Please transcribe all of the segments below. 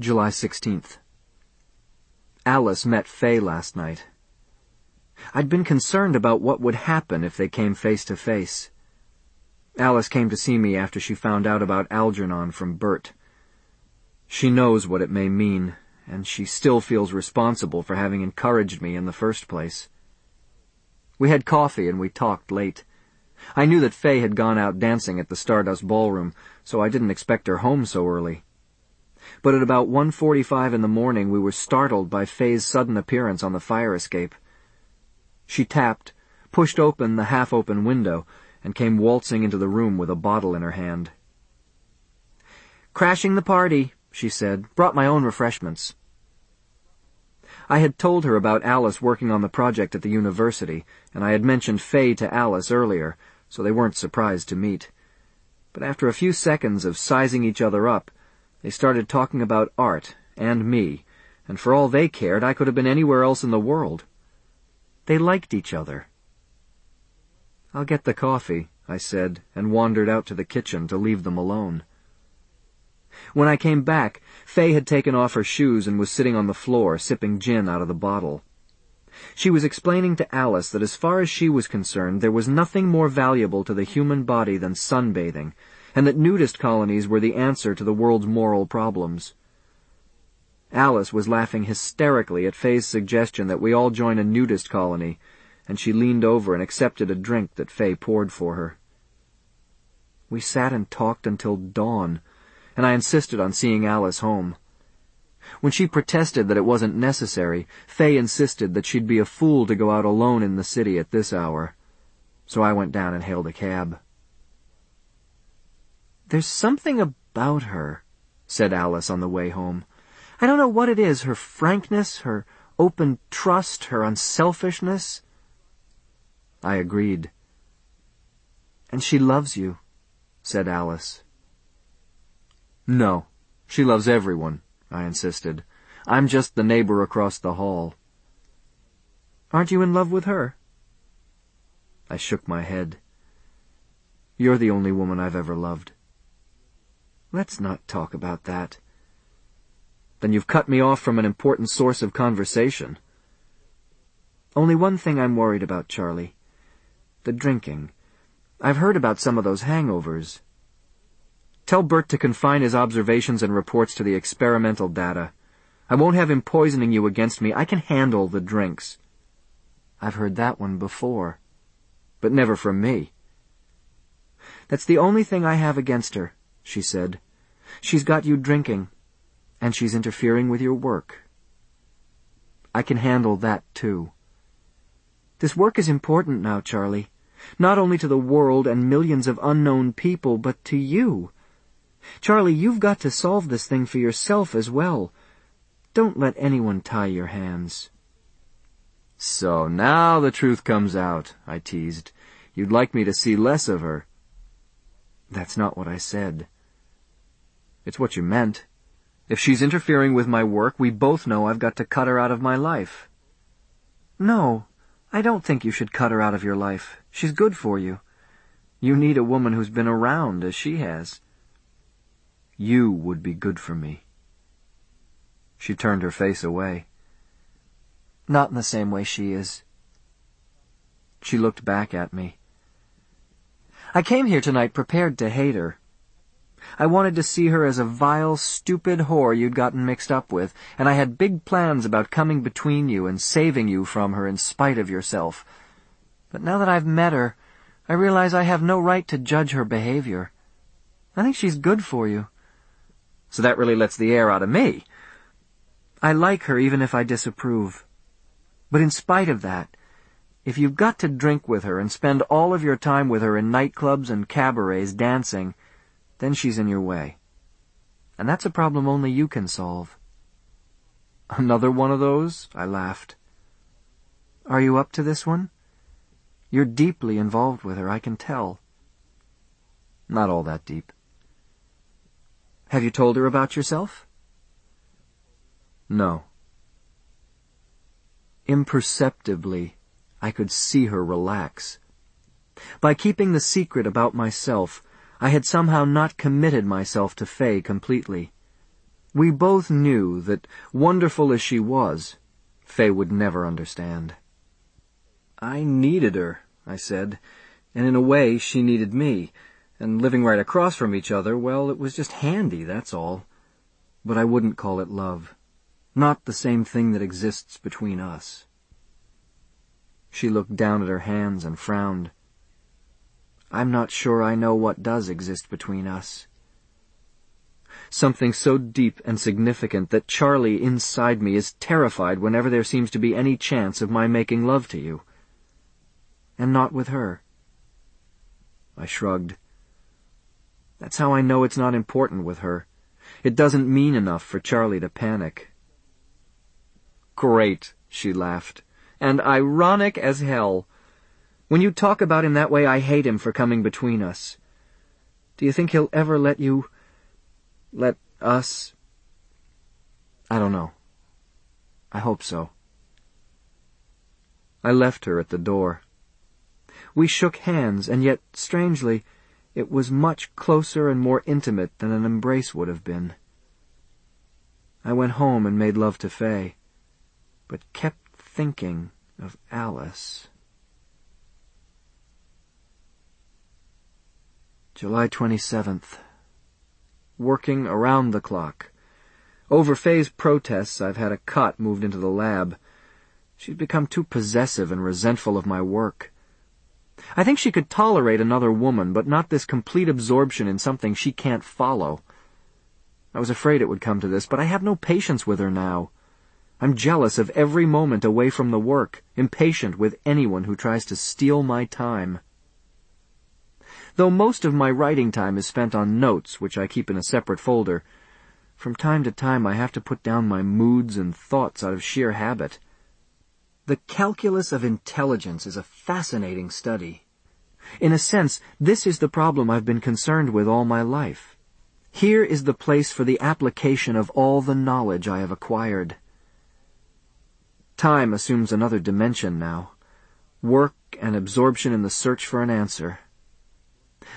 July 16th. Alice met Faye last night. I'd been concerned about what would happen if they came face to face. Alice came to see me after she found out about Algernon from Bert. She knows what it may mean, and she still feels responsible for having encouraged me in the first place. We had coffee and we talked late. I knew that Faye had gone out dancing at the Stardust Ballroom, so I didn't expect her home so early but at about 1.45 in the morning we were startled by Faye's sudden appearance on the fire escape. She tapped, pushed open the half-open window, and came waltzing into the room with a bottle in her hand. Crashing the party, she said. Brought my own refreshments. I had told her about Alice working on the project at the university, and I had mentioned Faye to Alice earlier, so they weren't surprised to meet. But after a few seconds of sizing each other up, they started talking about art and me, and for all they cared, I could have been anywhere else in the world. They liked each other. I'll get the coffee, I said, and wandered out to the kitchen to leave them alone. When I came back, Faye had taken off her shoes and was sitting on the floor, sipping gin out of the bottle. She was explaining to Alice that as far as she was concerned, there was nothing more valuable to the human body than sunbathing, and that nudist colonies were the answer to the world's moral problems. Alice was laughing hysterically at Faye's suggestion that we all join a nudist colony, and she leaned over and accepted a drink that Faye poured for her. We sat and talked until dawn, and I insisted on seeing Alice home. When she protested that it wasn't necessary, Faye insisted that she'd be a fool to go out alone in the city at this hour. So I went down and hailed a cab. There's something about her, said Alice on the way home. I don't know what it is, her frankness, her open trust, her unselfishness. I agreed. And she loves you, said Alice. No, she loves everyone, I insisted. I'm just the neighbor across the hall. Aren't you in love with her? I shook my head. You're the only woman I've ever loved. Let's not talk about that. Then you've cut me off from an important source of conversation. Only one thing I'm worried about, Charlie. The drinking. I've heard about some of those hangovers. Tell Bert to confine his observations and reports to the experimental data. I won't have him poisoning you against me. I can handle the drinks. I've heard that one before. But never from me. That's the only thing I have against her she said. She's got you drinking, and she's interfering with your work. I can handle that, too. This work is important now, Charlie. Not only to the world and millions of unknown people, but to you. Charlie, you've got to solve this thing for yourself as well. Don't let anyone tie your hands. So now the truth comes out, I teased. You'd like me to see less of her. That's not what I said. It's what you meant. If she's interfering with my work, we both know I've got to cut her out of my life. No, I don't think you should cut her out of your life. She's good for you. You need a woman who's been around as she has. You would be good for me. She turned her face away. Not in the same way she is. She looked back at me. I came here tonight prepared to hate her. I wanted to see her as a vile, stupid whore you'd gotten mixed up with, and I had big plans about coming between you and saving you from her in spite of yourself. But now that I've met her, I realize I have no right to judge her behavior. I think she's good for you. So that really lets the air out of me. I like her even if I disapprove. But in spite of that, if you've got to drink with her and spend all of your time with her in nightclubs and cabarets dancing, then she's in your way. And that's a problem only you can solve. Another one of those? I laughed. Are you up to this one? You're deeply involved with her, I can tell. Not all that deep. Have you told her about yourself? No. Imperceptibly, I could see her relax. By keeping the secret about myself, I had somehow not committed myself to Faye completely. We both knew that, wonderful as she was, Faye would never understand. I needed her, I said, and in a way she needed me, and living right across from each other, well, it was just handy, that's all. But I wouldn't call it love. Not the same thing that exists between us. She looked down at her hands and frowned. I'm not sure I know what does exist between us. Something so deep and significant that Charlie inside me is terrified whenever there seems to be any chance of my making love to you. And not with her. I shrugged. That's how I know it's not important with her. It doesn't mean enough for Charlie to panic. Great, she laughed. And ironic as hell. When you talk about him that way, I hate him for coming between us. Do you think he'll ever let you... let us... I don't know. I hope so. I left her at the door. We shook hands, and yet, strangely, it was much closer and more intimate than an embrace would have been. I went home and made love to Faye, but kept thinking of Alice. July 27th. Working around the clock. Over Faye's protests, I've had a cot moved into the lab. She's become too possessive and resentful of my work. I think she could tolerate another woman, but not this complete absorption in something she can't follow. I was afraid it would come to this, but I have no patience with her now. I'm jealous of every moment away from the work, impatient with anyone who tries to steal my time. Though most of my writing time is spent on notes, which I keep in a separate folder, from time to time I have to put down my moods and thoughts out of sheer habit. The calculus of intelligence is a fascinating study. In a sense, this is the problem I've been concerned with all my life. Here is the place for the application of all the knowledge I have acquired. Time assumes another dimension now. Work and absorption in the search for an answer.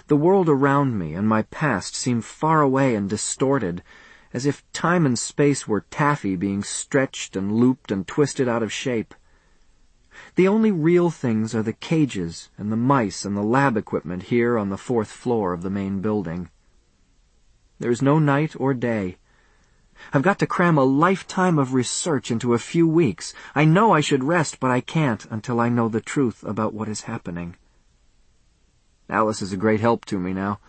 The world around me and my past seem far away and distorted, as if time and space were taffy being stretched and looped and twisted out of shape. The only real things are the cages and the mice and the lab equipment here on the fourth floor of the main building. There is no night or day. I've got to cram a lifetime of research into a few weeks. I know I should rest, but I can't until I know the truth about what is happening. Alice is a great help to me now.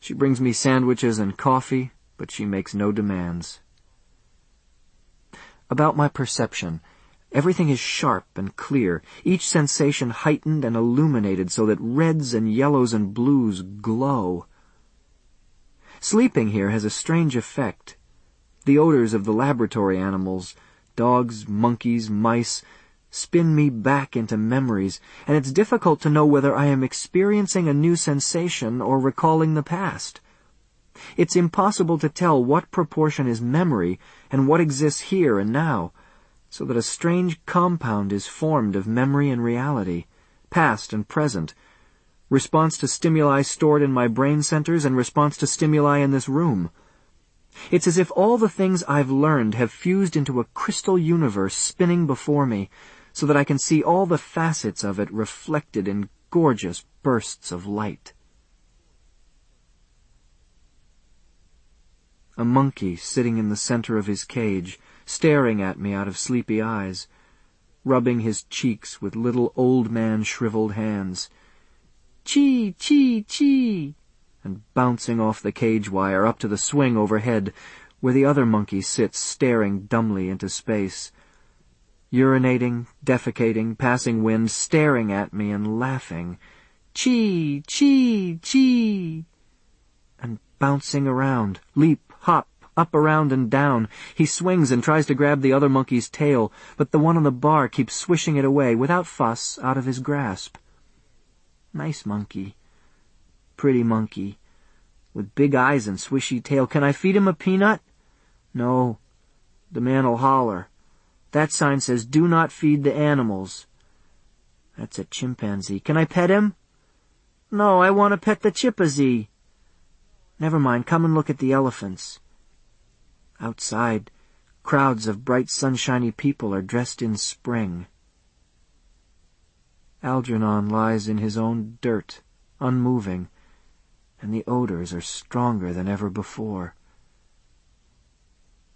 She brings me sandwiches and coffee, but she makes no demands. About my perception, everything is sharp and clear, each sensation heightened and illuminated so that reds and yellows and blues glow. Sleeping here has a strange effect. The odors of the laboratory animals, dogs, monkeys, mice, spin me back into memories, and it's difficult to know whether I am experiencing a new sensation or recalling the past. It's impossible to tell what proportion is memory and what exists here and now, so that a strange compound is formed of memory and reality, past and present, response to stimuli stored in my brain centers and response to stimuli in this room. It's as if all the things I've learned have fused into a crystal universe spinning before me, so that I can see all the facets of it reflected in gorgeous bursts of light. A monkey sitting in the center of his cage, staring at me out of sleepy eyes, rubbing his cheeks with little old man shriveled hands. Chee, chee, chee! And bouncing off the cage wire up to the swing overhead, where the other monkey sits staring dumbly into space, urinating, defecating, passing wind, staring at me and laughing. Chee, chee, chee! And bouncing around, leap, hop, up, around, and down. He swings and tries to grab the other monkey's tail, but the one on the bar keeps swishing it away, without fuss, out of his grasp. Nice monkey. Pretty monkey. With big eyes and swishy tail. Can I feed him a peanut? No. The man'll holler. That sign says, do not feed the animals. That's a chimpanzee. Can I pet him? No, I want to pet the chimpanzee. Never mind, come and look at the elephants. Outside, crowds of bright sunshiny people are dressed in spring. Algernon lies in his own dirt, unmoving, and the odors are stronger than ever before.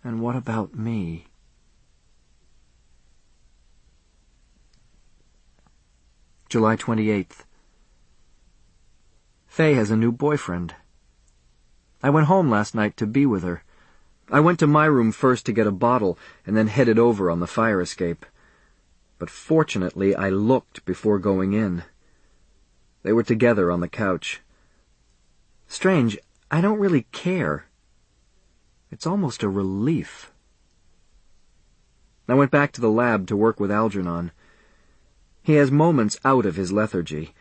And what about me? July 28th. Faye has a new boyfriend. I went home last night to be with her. I went to my room first to get a bottle, and then headed over on the fire escape. But fortunately I looked before going in. They were together on the couch. Strange, I don't really care. It's almost a relief. I went back to the lab to work with Algernon. He has moments out of his lethargy.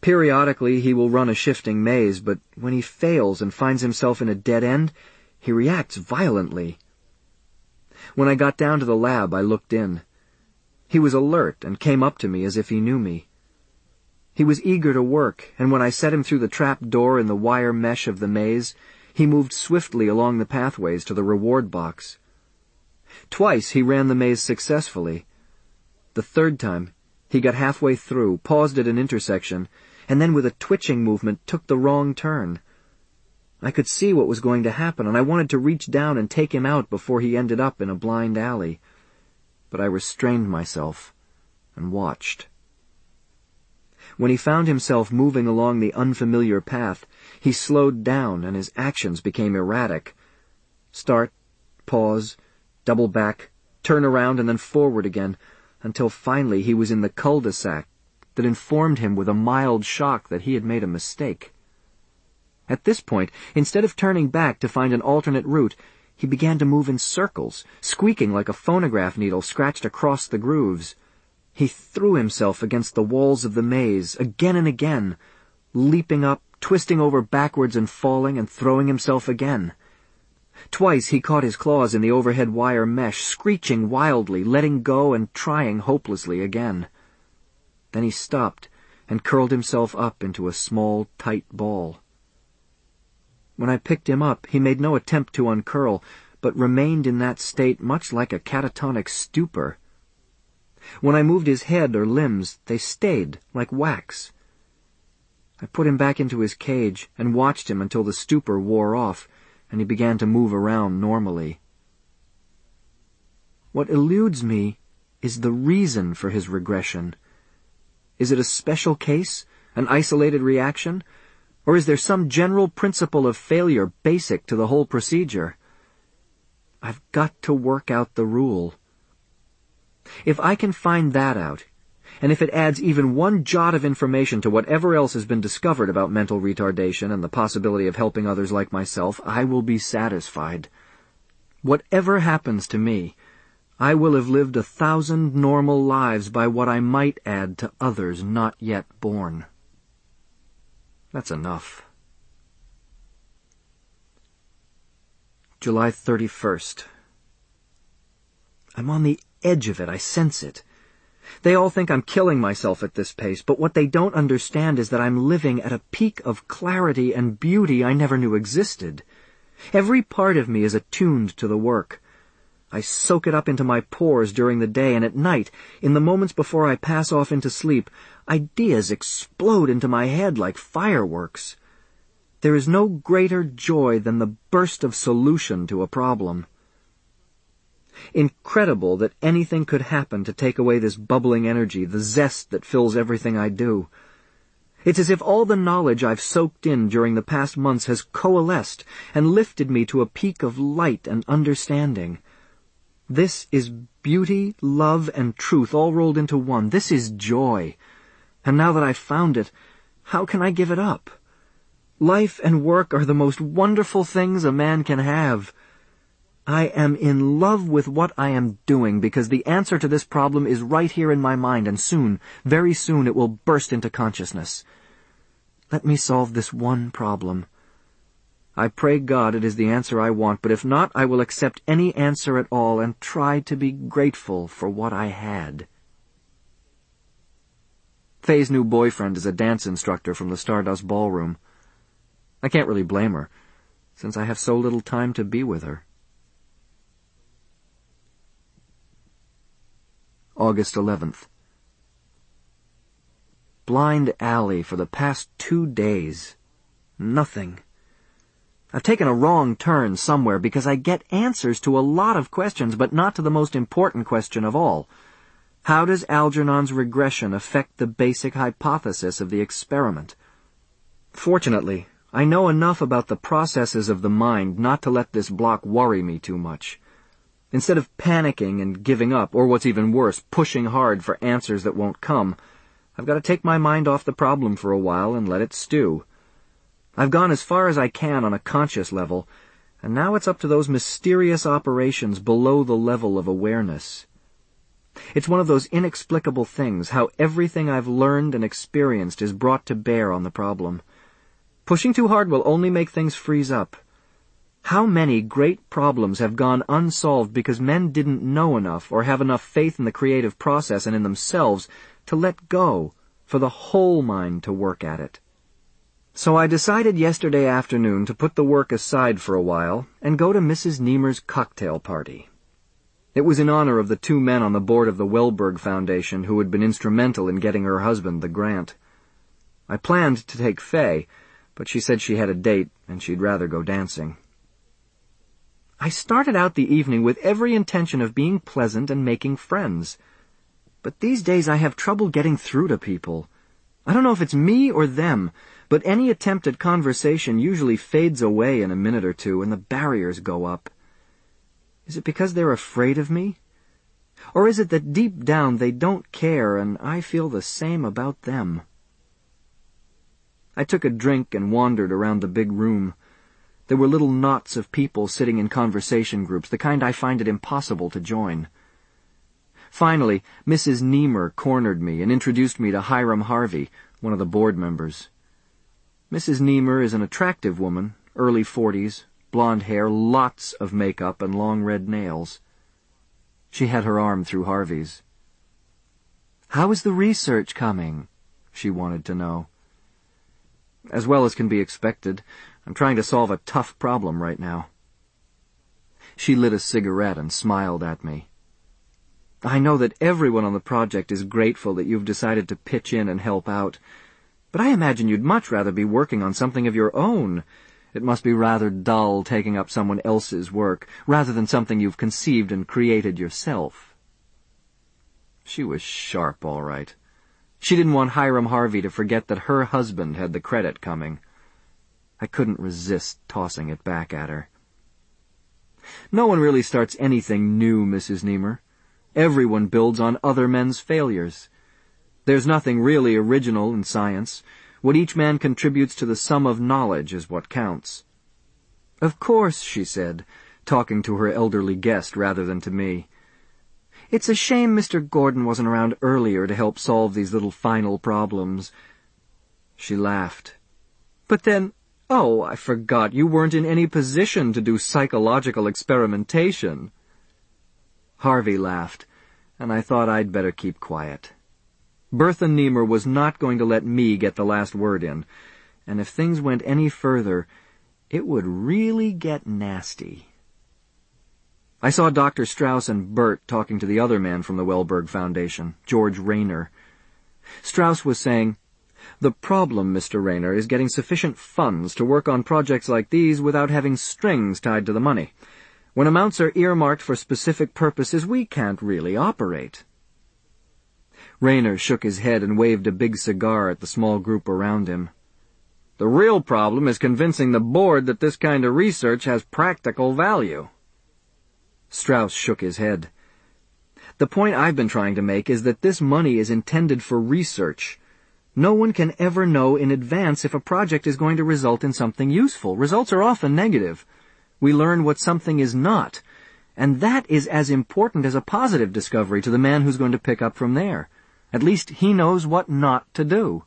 Periodically he will run a shifting maze, but when he fails and finds himself in a dead end, he reacts violently. When I got down to the lab, I looked in. He was alert and came up to me as if he knew me. He was eager to work, and when I set him through the trap door in the wire mesh of the maze, he moved swiftly along the pathways to the reward box. Twice he ran the maze successfully. The third time, he got halfway through, paused at an intersection, and then with a twitching movement took the wrong turn. I could see what was going to happen, and I wanted to reach down and take him out before he ended up in a blind alley. But I restrained myself and watched. When he found himself moving along the unfamiliar path, he slowed down and his actions became erratic. Start, pause, double back, turn around and then forward again, until finally he was in the cul-de-sac that informed him with a mild shock that he had made a mistake. At this point, instead of turning back to find an alternate route, he began to move in circles, squeaking like a phonograph needle scratched across the grooves. He threw himself against the walls of the maze again and again, leaping up, twisting over backwards and falling and throwing himself again. Twice he caught his claws in the overhead wire mesh, screeching wildly, letting go and trying hopelessly again. Then he stopped and curled himself up into a small, tight ball. When I picked him up, he made no attempt to uncurl, but remained in that state much like a catatonic stupor. When I moved his head or limbs, they stayed, like wax. I put him back into his cage and watched him until the stupor wore off and he began to move around normally. What eludes me is the reason for his regression. Is it a special case, an isolated reaction, or is there some general principle of failure basic to the whole procedure? I've got to work out the rule. If I can find that out, and if it adds even one jot of information to whatever else has been discovered about mental retardation and the possibility of helping others like myself, I will be satisfied. Whatever happens to me, I will have lived a thousand normal lives by what I might add to others not yet born. That's enough. July 31st. I'm on the edge of it. I sense it. They all think I'm killing myself at this pace, but what they don't understand is that I'm living at a peak of clarity and beauty I never knew existed. Every part of me is attuned to the work. I soak it up into my pores during the day, and at night, in the moments before I pass off into sleep, ideas explode into my head like fireworks. There is no greater joy than the burst of solution to a problem. Incredible that anything could happen to take away this bubbling energy, the zest that fills everything I do. It's as if all the knowledge I've soaked in during the past months has coalesced and lifted me to a peak of light and understanding. This is beauty, love, and truth all rolled into one. This is joy. And now that I've found it, how can I give it up? Life and work are the most wonderful things a man can have. I am in love with what I am doing because the answer to this problem is right here in my mind and soon, very soon it will burst into consciousness. Let me solve this one problem. I pray God it is the answer I want, but if not, I will accept any answer at all and try to be grateful for what I had. Faye's new boyfriend is a dance instructor from the Stardust Ballroom. I can't really blame her, since I have so little time to be with her. August 11th. Blind alley for the past two days. Nothing. I've taken a wrong turn somewhere because I get answers to a lot of questions, but not to the most important question of all. How does Algernon's regression affect the basic hypothesis of the experiment? Fortunately, I know enough about the processes of the mind not to let this block worry me too much. Instead of panicking and giving up, or what's even worse, pushing hard for answers that won't come, I've got to take my mind off the problem for a while and let it stew. I've gone as far as I can on a conscious level, and now it's up to those mysterious operations below the level of awareness. It's one of those inexplicable things, how everything I've learned and experienced is brought to bear on the problem. Pushing too hard will only make things freeze up. How many great problems have gone unsolved because men didn't know enough or have enough faith in the creative process and in themselves to let go, for the whole mind to work at it? So I decided yesterday afternoon to put the work aside for a while and go to Mrs. Nemur's cocktail party. It was in honor of the two men on the board of the Welberg Foundation who had been instrumental in getting her husband the grant. I planned to take Faye, but she said she had a date and she'd rather go dancing. I started out the evening with every intention of being pleasant and making friends. But these days I have trouble getting through to people. I don't know if it's me or them, but any attempt at conversation usually fades away in a minute or two and the barriers go up. Is it because they're afraid of me? Or is it that deep down they don't care and I feel the same about them? I took a drink and wandered around the big room. There were little knots of people sitting in conversation groups, the kind I find it impossible to join. Finally, Mrs. Nemur cornered me and introduced me to Hiram Harvey, one of the board members. Mrs. Nemur is an attractive woman, early forties, blonde hair, lots of makeup, and long red nails. She had her arm through Harvey's. How is the research coming? She wanted to know. As well as can be expected. I'm trying to solve a tough problem right now. She lit a cigarette and smiled at me. I know that everyone on the project is grateful that you've decided to pitch in and help out, but I imagine you'd much rather be working on something of your own. It must be rather dull taking up someone else's work, rather than something you've conceived and created yourself. She was sharp, all right. She didn't want Hiram Harvey to forget that her husband had the credit coming. I couldn't resist tossing it back at her. No one really starts anything new, Mrs. Nemur. Everyone builds on other men's failures. There's nothing really original in science. What each man contributes to the sum of knowledge is what counts. Of course, she said, talking to her elderly guest rather than to me. It's a shame Mr. Gordon wasn't around earlier to help solve these little final problems. She laughed. But then, oh, I forgot you weren't in any position to do psychological experimentation. Harvey laughed, and I thought I'd better keep quiet. Bertha Nemur was not going to let me get the last word in, and if things went any further, it would really get nasty. I saw Dr. Strauss and Bert talking to the other man from the Welberg Foundation, George Raynor. Strauss was saying, The problem, Mr. Raynor, is getting sufficient funds to work on projects like these without having strings tied to the money. When amounts are earmarked for specific purposes, we can't really operate. Raynor shook his head and waved a big cigar at the small group around him. The real problem is convincing the board that this kind of research has practical value. Strauss shook his head. The point I've been trying to make is that this money is intended for research. No one can ever know in advance if a project is going to result in something useful. Results are often negative. We learn what something is not, and that is as important as a positive discovery to the man who's going to pick up from there. At least he knows what not to do.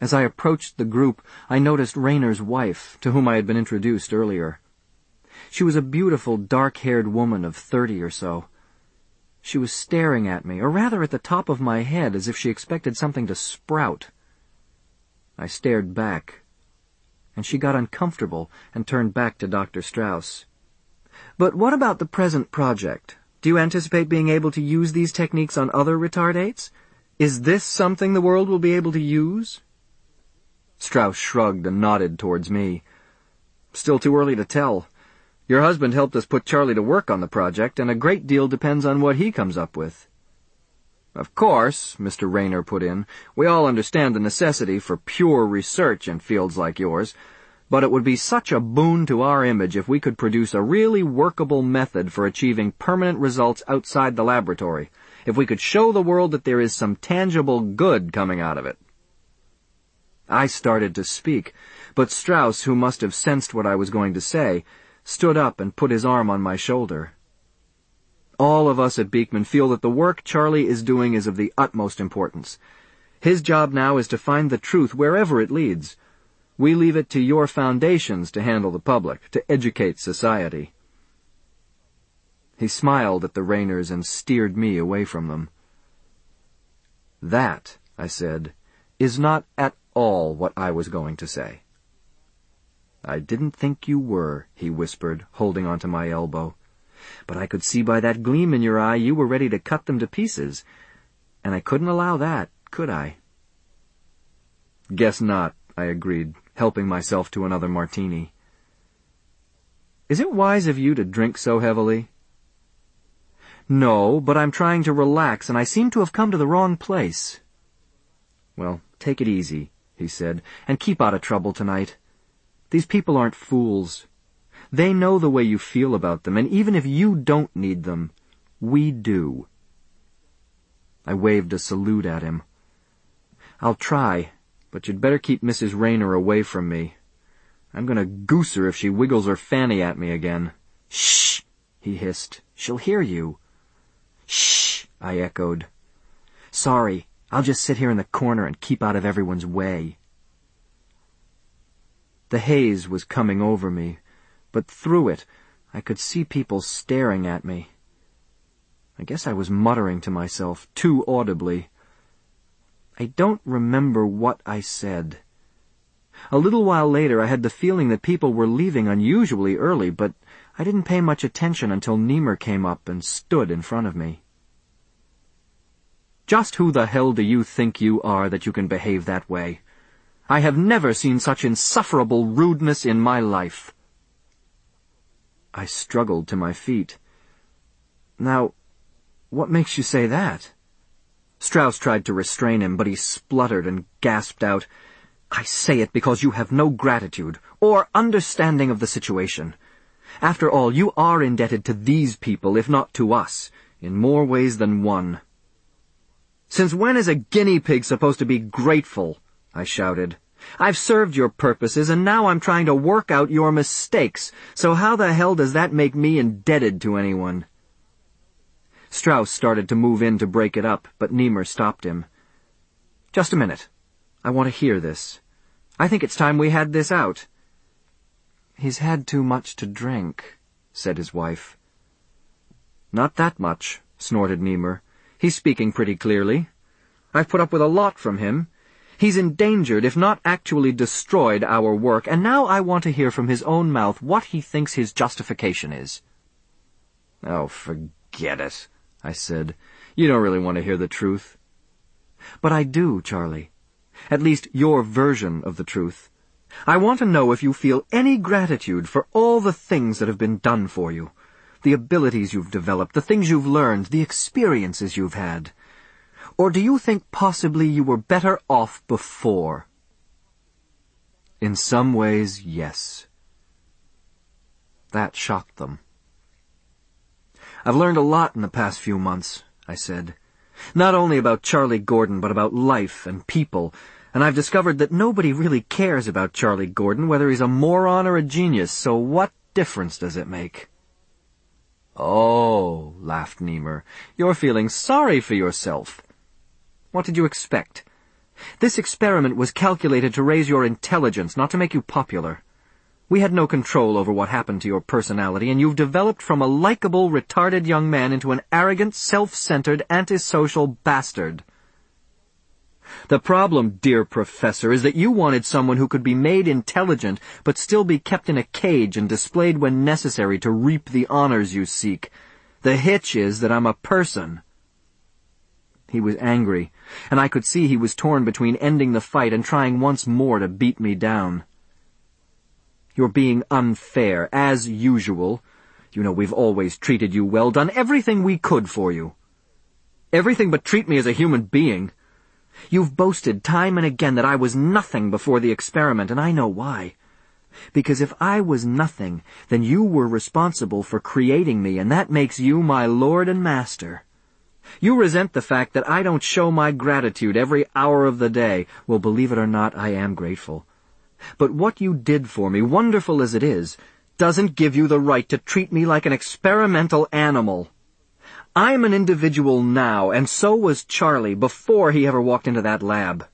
As I approached the group, I noticed Raynor's wife, to whom I had been introduced earlier. She was a beautiful, dark-haired woman of thirty or so. She was staring at me, or rather at the top of my head, as if she expected something to sprout. I stared back, and she got uncomfortable and turned back to Dr. Strauss. But what about the present project? Do you anticipate being able to use these techniques on other retardates? Is this something the world will be able to use? Strauss shrugged and nodded towards me. Still too early to tell. Your husband helped us put Charlie to work on the project, and a great deal depends on what he comes up with. Of course, Mr. Raynor put in, we all understand the necessity for pure research in fields like yours, but it would be such a boon to our image if we could produce a really workable method for achieving permanent results outside the laboratory, if we could show the world that there is some tangible good coming out of it. I started to speak, but Strauss, who must have sensed what I was going to say, stood up and put his arm on my shoulder. All of us at Beekman feel that the work Charlie is doing is of the utmost importance. His job now is to find the truth wherever it leads. We leave it to your foundations to handle the public, to educate society. He smiled at the Raynors and steered me away from them. That, I said, is not at all what I was going to say. I didn't think you were, he whispered, holding onto my elbow. But I could see by that gleam in your eye you were ready to cut them to pieces. And I couldn't allow that, could I? Guess not, I agreed, helping myself to another martini. Is it wise of you to drink so heavily? No, but I'm trying to relax, and I seem to have come to the wrong place. Well, take it easy, he said, and keep out of trouble tonight. These people aren't fools. They know the way you feel about them, and even if you don't need them, we do. I waved a salute at him. I'll try, but you'd better keep Mrs. Raynor away from me. I'm gonna goose her if she wiggles her fanny at me again. Shh! he hissed. She'll hear you. Shh! I echoed. Sorry, I'll just sit here in the corner and keep out of everyone's way. The haze was coming over me, but through it I could see people staring at me. I guess I was muttering to myself, too audibly. I don't remember what I said. A little while later I had the feeling that people were leaving unusually early, but I didn't pay much attention until Nemur came up and stood in front of me. Just who the hell do you think you are that you can behave that way? I have never seen such insufferable rudeness in my life. I struggled to my feet. Now, what makes you say that? Strauss tried to restrain him, but he spluttered and gasped out, I say it because you have no gratitude or understanding of the situation. After all, you are indebted to these people, if not to us, in more ways than one. Since when is a guinea pig supposed to be grateful? I shouted. I've served your purposes, and now I'm trying to work out your mistakes, so how the hell does that make me indebted to anyone? Strauss started to move in to break it up, but Nemur stopped him. Just a minute. I want to hear this. I think it's time we had this out. He's had too much to drink, said his wife. Not that much, snorted Nemur. He's speaking pretty clearly. I've put up with a lot from him. He's endangered, if not actually destroyed, our work, and now I want to hear from his own mouth what he thinks his justification is. Oh, forget it, I said. You don't really want to hear the truth. But I do, Charlie. At least your version of the truth. I want to know if you feel any gratitude for all the things that have been done for you. The abilities you've developed, the things you've learned, the experiences you've had. Or do you think possibly you were better off before? In some ways, yes. That shocked them. I've learned a lot in the past few months, I said. Not only about Charlie Gordon, but about life and people, and I've discovered that nobody really cares about Charlie Gordon, whether he's a moron or a genius, so what difference does it make? Oh, laughed Nemur, you're feeling sorry for yourself. What did you expect? This experiment was calculated to raise your intelligence, not to make you popular. We had no control over what happened to your personality, and you've developed from a likable, retarded young man into an arrogant, self-centered, antisocial bastard. The problem, dear professor, is that you wanted someone who could be made intelligent, but still be kept in a cage and displayed when necessary to reap the honors you seek. The hitch is that I'm a person. He was angry, and I could see he was torn between ending the fight and trying once more to beat me down. You're being unfair, as usual. You know we've always treated you well, done everything we could for you. Everything but treat me as a human being. You've boasted time and again that I was nothing before the experiment, and I know why. Because if I was nothing, then you were responsible for creating me, and that makes you my lord and master. You resent the fact that I don't show my gratitude every hour of the day. Well, believe it or not, I am grateful. But what you did for me, wonderful as it is, doesn't give you the right to treat me like an experimental animal. I'm an individual now, and so was Charlie before he ever walked into that lab.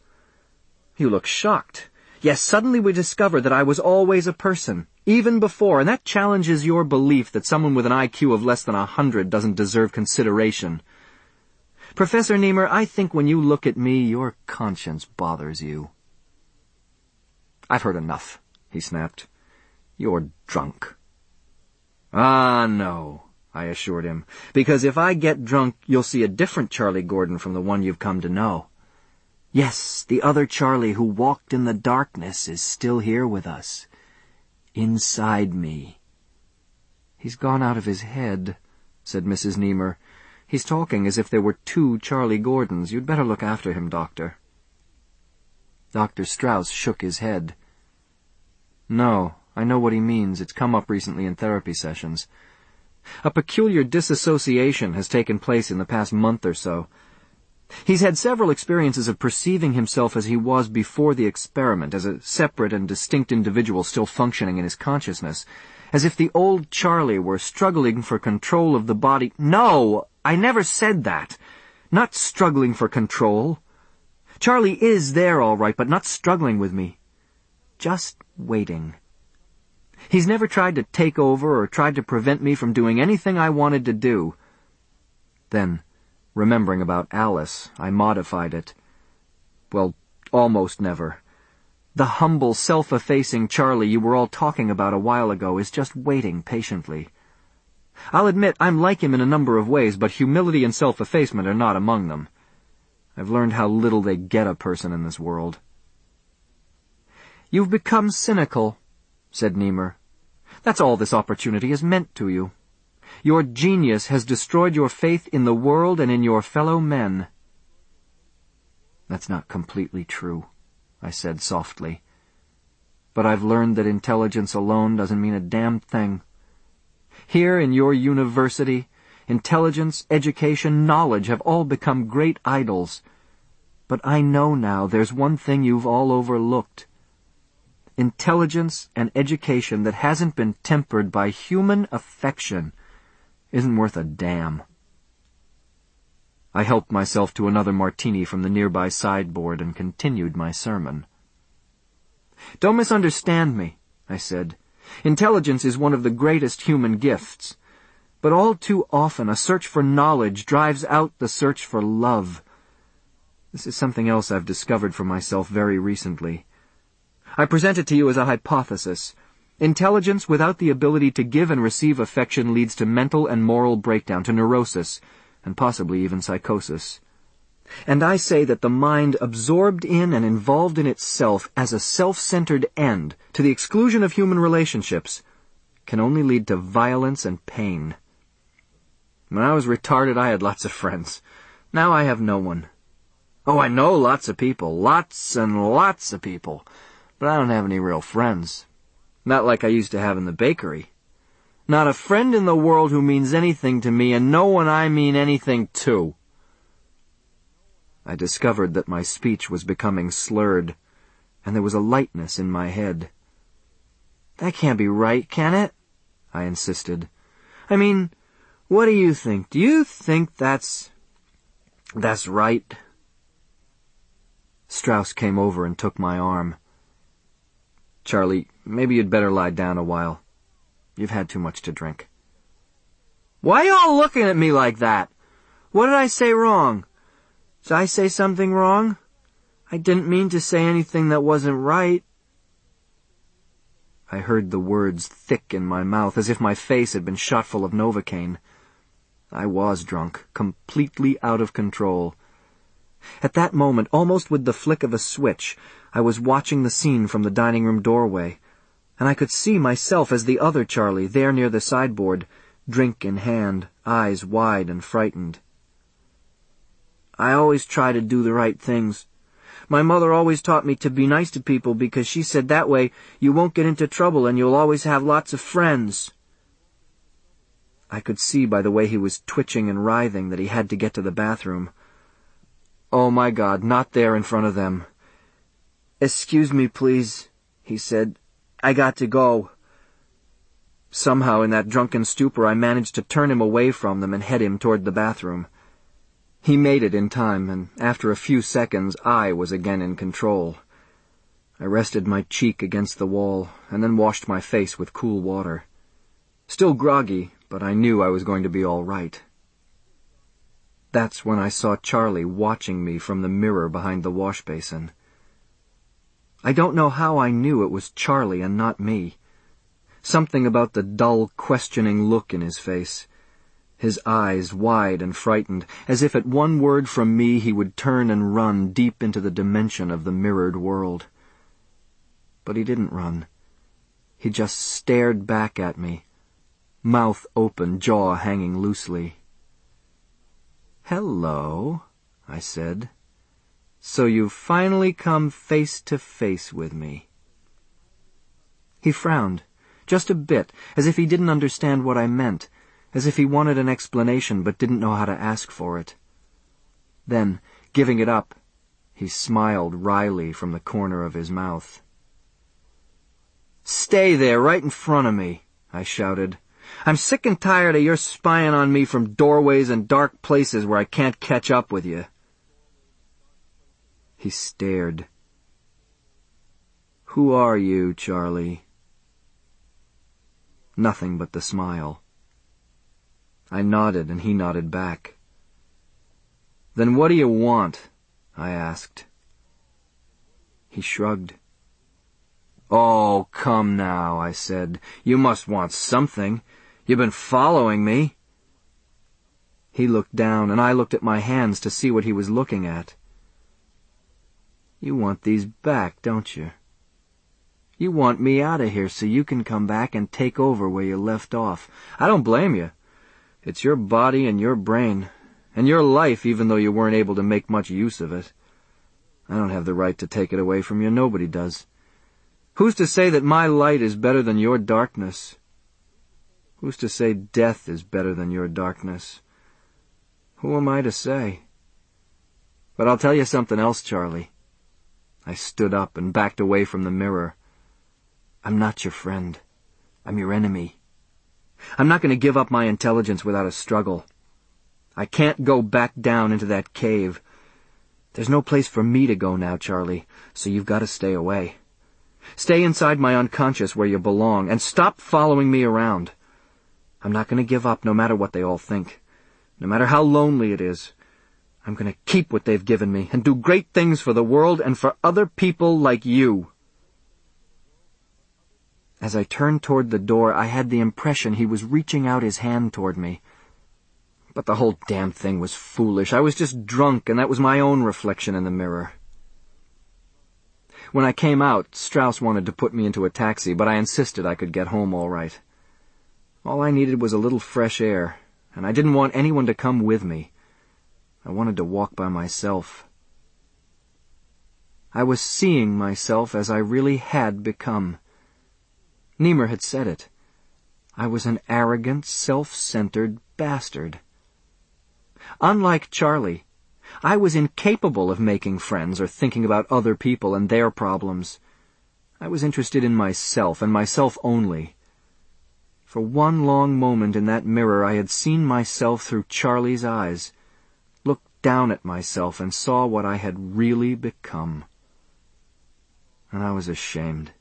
You look shocked. Yes, suddenly we discovered that I was always a person, even before, and that challenges your belief that someone with an IQ of less than a hundred doesn't deserve consideration. Professor Nemur, I think when you look at me, your conscience bothers you. I've heard enough, he snapped. You're drunk. Ah, no, I assured him, because if I get drunk, you'll see a different Charlie Gordon from the one you've come to know. Yes, the other Charlie who walked in the darkness is still here with us. Inside me. He's gone out of his head, said Mrs. Nemur. He's talking as if there were two Charlie Gordons. You'd better look after him, Doctor. Dr. Strauss shook his head. No, I know what he means. It's come up recently in therapy sessions. A peculiar disassociation has taken place in the past month or so. He's had several experiences of perceiving himself as he was before the experiment, as a separate and distinct individual still functioning in his consciousness, as if the old Charlie were struggling for control of the body. No! I never said that. Not struggling for control. Charlie is there all right, but not struggling with me. Just waiting. He's never tried to take over or tried to prevent me from doing anything I wanted to do. Then, remembering about Alice, I modified it. Well, almost never. The humble, self-effacing Charlie you were all talking about a while ago is just waiting patiently. I'll admit I'm like him in a number of ways, but humility and self-effacement are not among them. I've learned how little they get a person in this world. You've become cynical, said Nemur. That's all this opportunity has meant to you. Your genius has destroyed your faith in the world and in your fellow men. That's not completely true, I said softly. But I've learned that intelligence alone doesn't mean a damn thing. Here in your university, intelligence, education, knowledge have all become great idols. But I know now there's one thing you've all overlooked. Intelligence and education that hasn't been tempered by human affection isn't worth a damn. I helped myself to another martini from the nearby sideboard and continued my sermon. Don't misunderstand me, I said. Intelligence is one of the greatest human gifts. But all too often a search for knowledge drives out the search for love. This is something else I've discovered for myself very recently. I present it to you as a hypothesis. Intelligence without the ability to give and receive affection leads to mental and moral breakdown, to neurosis, and possibly even psychosis. And I say that the mind absorbed in and involved in itself as a self-centered end, to the exclusion of human relationships, can only lead to violence and pain. When I was retarded, I had lots of friends. Now I have no one. Oh, I know lots of people, lots and lots of people, but I don't have any real friends. Not like I used to have in the bakery. Not a friend in the world who means anything to me, and no one I mean anything to. I discovered that my speech was becoming slurred, and there was a lightness in my head. That can't be right, can it? I insisted. I mean, what do you think? Do you think that's... that's right? Strauss came over and took my arm. Charlie, maybe you'd better lie down a while. You've had too much to drink. Why are you all looking at me like that? What did I say wrong? Did I say something wrong? I didn't mean to say anything that wasn't right. I heard the words thick in my mouth, as if my face had been shot full of Novocaine. I was drunk, completely out of control. At that moment, almost with the flick of a switch, I was watching the scene from the dining room doorway, and I could see myself as the other Charlie there near the sideboard, drink in hand, eyes wide and frightened. I always try to do the right things. My mother always taught me to be nice to people because she said that way you won't get into trouble and you'll always have lots of friends. I could see by the way he was twitching and writhing that he had to get to the bathroom. Oh my God, not there in front of them. Excuse me, please, he said. I got to go. Somehow in that drunken stupor I managed to turn him away from them and head him toward the bathroom. He made it in time, and after a few seconds I was again in control. I rested my cheek against the wall, and then washed my face with cool water. Still groggy, but I knew I was going to be all right. That's when I saw Charlie watching me from the mirror behind the wash basin. I don't know how I knew it was Charlie and not me. Something about the dull, questioning look in his face his eyes wide and frightened, as if at one word from me he would turn and run deep into the dimension of the mirrored world. But he didn't run. He just stared back at me, mouth open, jaw hanging loosely. Hello, I said. So you've finally come face to face with me. He frowned, just a bit, as if he didn't understand what I meant, as if he wanted an explanation but didn't know how to ask for it. Then, giving it up, he smiled wryly from the corner of his mouth. Stay there, right in front of me, I shouted. I'm sick and tired of your spying on me from doorways and dark places where I can't catch up with you. He stared. Who are you, Charlie? Nothing but the smile. I nodded, and he nodded back. Then what do you want? I asked. He shrugged. Oh, come now, I said. You must want something. You've been following me. He looked down, and I looked at my hands to see what he was looking at. You want these back, don't you? You want me out of here so you can come back and take over where you left off. I don't blame you. It's your body and your brain, and your life even though you weren't able to make much use of it. I don't have the right to take it away from you, nobody does. Who's to say that my light is better than your darkness? Who's to say death is better than your darkness? Who am I to say? But I'll tell you something else, Charlie. I stood up and backed away from the mirror. I'm not your friend. I'm your enemy. I'm not going to give up my intelligence without a struggle. I can't go back down into that cave. There's no place for me to go now, Charlie, so you've got to stay away. Stay inside my unconscious where you belong, and stop following me around. I'm not going to give up no matter what they all think. No matter how lonely it is. I'm going to keep what they've given me, and do great things for the world and for other people like you. As I turned toward the door, I had the impression he was reaching out his hand toward me. But the whole damn thing was foolish. I was just drunk, and that was my own reflection in the mirror. When I came out, Strauss wanted to put me into a taxi, but I insisted I could get home all right. All I needed was a little fresh air, and I didn't want anyone to come with me. I wanted to walk by myself. I was seeing myself as I really had become. Nemur had said it. I was an arrogant, self-centered bastard. Unlike Charlie, I was incapable of making friends or thinking about other people and their problems. I was interested in myself and myself only. For one long moment in that mirror I had seen myself through Charlie's eyes, looked down at myself and saw what I had really become. And I was ashamed.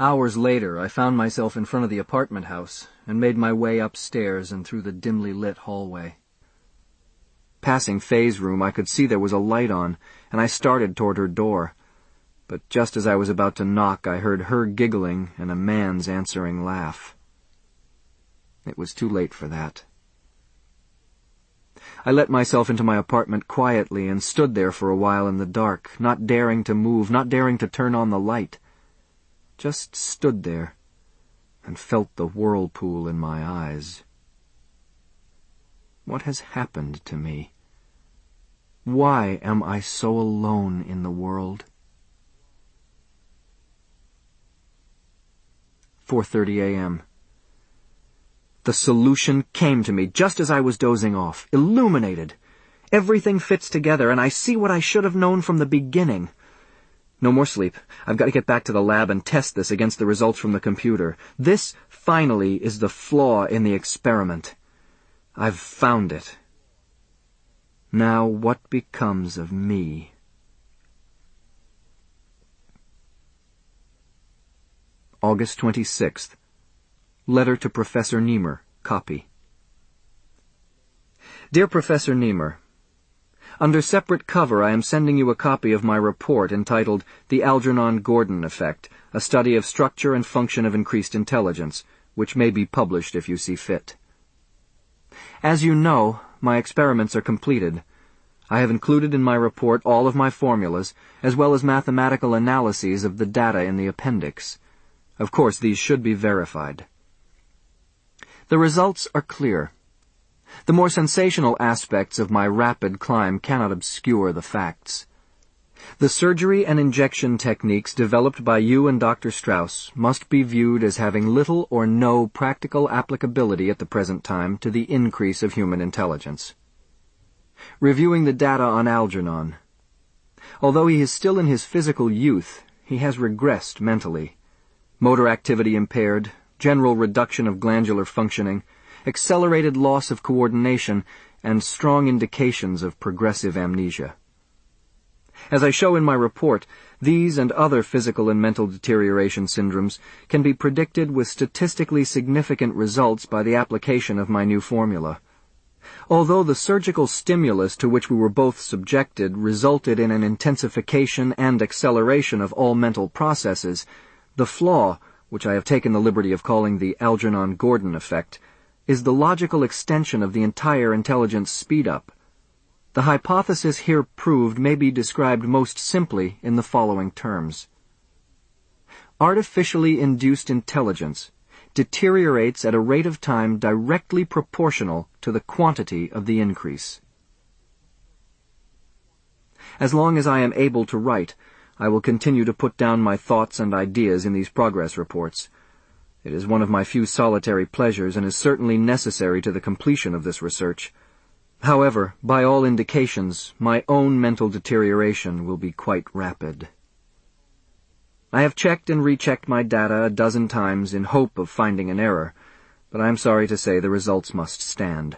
Hours later, I found myself in front of the apartment house and made my way upstairs and through the dimly lit hallway. Passing Faye's room, I could see there was a light on, and I started toward her door. But just as I was about to knock, I heard her giggling and a man's answering laugh. It was too late for that. I let myself into my apartment quietly and stood there for a while in the dark, not daring to move, not daring to turn on the light. Just stood there and felt the whirlpool in my eyes. What has happened to me? Why am I so alone in the world? 4.30 a.m. The solution came to me just as I was dozing off, illuminated. Everything fits together, and I see what I should have known from the beginning. No more sleep. I've got to get back to the lab and test this against the results from the computer. This, finally, is the flaw in the experiment. I've found it. Now what becomes of me? August 26th. Letter to Professor Nemur. Copy. Dear Professor Nemur, Under separate cover I am sending you a copy of my report entitled The Algernon-Gordon Effect, a study of structure and function of increased intelligence, which may be published if you see fit. As you know, my experiments are completed. I have included in my report all of my formulas, as well as mathematical analyses of the data in the appendix. Of course, these should be verified. The results are clear. The more sensational aspects of my rapid climb cannot obscure the facts. The surgery and injection techniques developed by you and Dr. Strauss must be viewed as having little or no practical applicability at the present time to the increase of human intelligence. Reviewing the data on Algernon. Although he is still in his physical youth, he has regressed mentally motor activity impaired, general reduction of glandular functioning, accelerated loss of coordination, and strong indications of progressive amnesia. As I show in my report, these and other physical and mental deterioration syndromes can be predicted with statistically significant results by the application of my new formula. Although the surgical stimulus to which we were both subjected resulted in an intensification and acceleration of all mental processes, the flaw, which I have taken the liberty of calling the Algernon-Gordon effect, is the logical extension of the entire intelligence speed-up. The hypothesis here proved may be described most simply in the following terms. Artificially induced intelligence deteriorates at a rate of time directly proportional to the quantity of the increase. As long as I am able to write, I will continue to put down my thoughts and ideas in these progress reports. It is one of my few solitary pleasures and is certainly necessary to the completion of this research. However, by all indications, my own mental deterioration will be quite rapid. I have checked and rechecked my data a dozen times in hope of finding an error, but I am sorry to say the results must stand.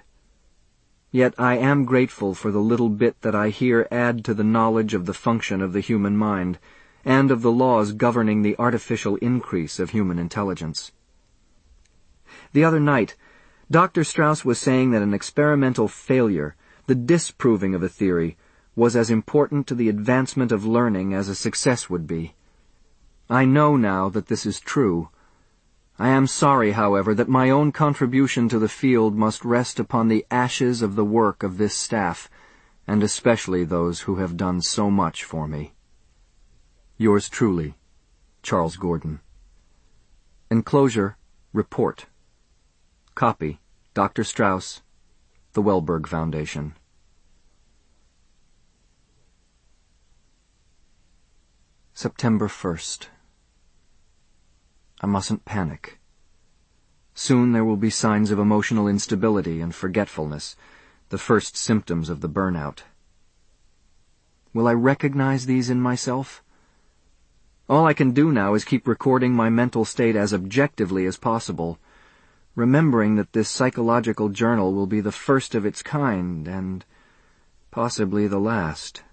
Yet I am grateful for the little bit that I here add to the knowledge of the function of the human mind, and of the laws governing the artificial increase of human intelligence. The other night, Dr. Strauss was saying that an experimental failure, the disproving of a theory, was as important to the advancement of learning as a success would be. I know now that this is true, I am sorry, however, that my own contribution to the field must rest upon the ashes of the work of this staff, and especially those who have done so much for me. Yours truly, Charles Gordon. Enclosure, report. Copy, Dr. Strauss, the Welberg Foundation. September 1st. I mustn't panic. Soon there will be signs of emotional instability and forgetfulness, the first symptoms of the burnout. Will I recognize these in myself? All I can do now is keep recording my mental state as objectively as possible, remembering that this psychological journal will be the first of its kind and possibly the last.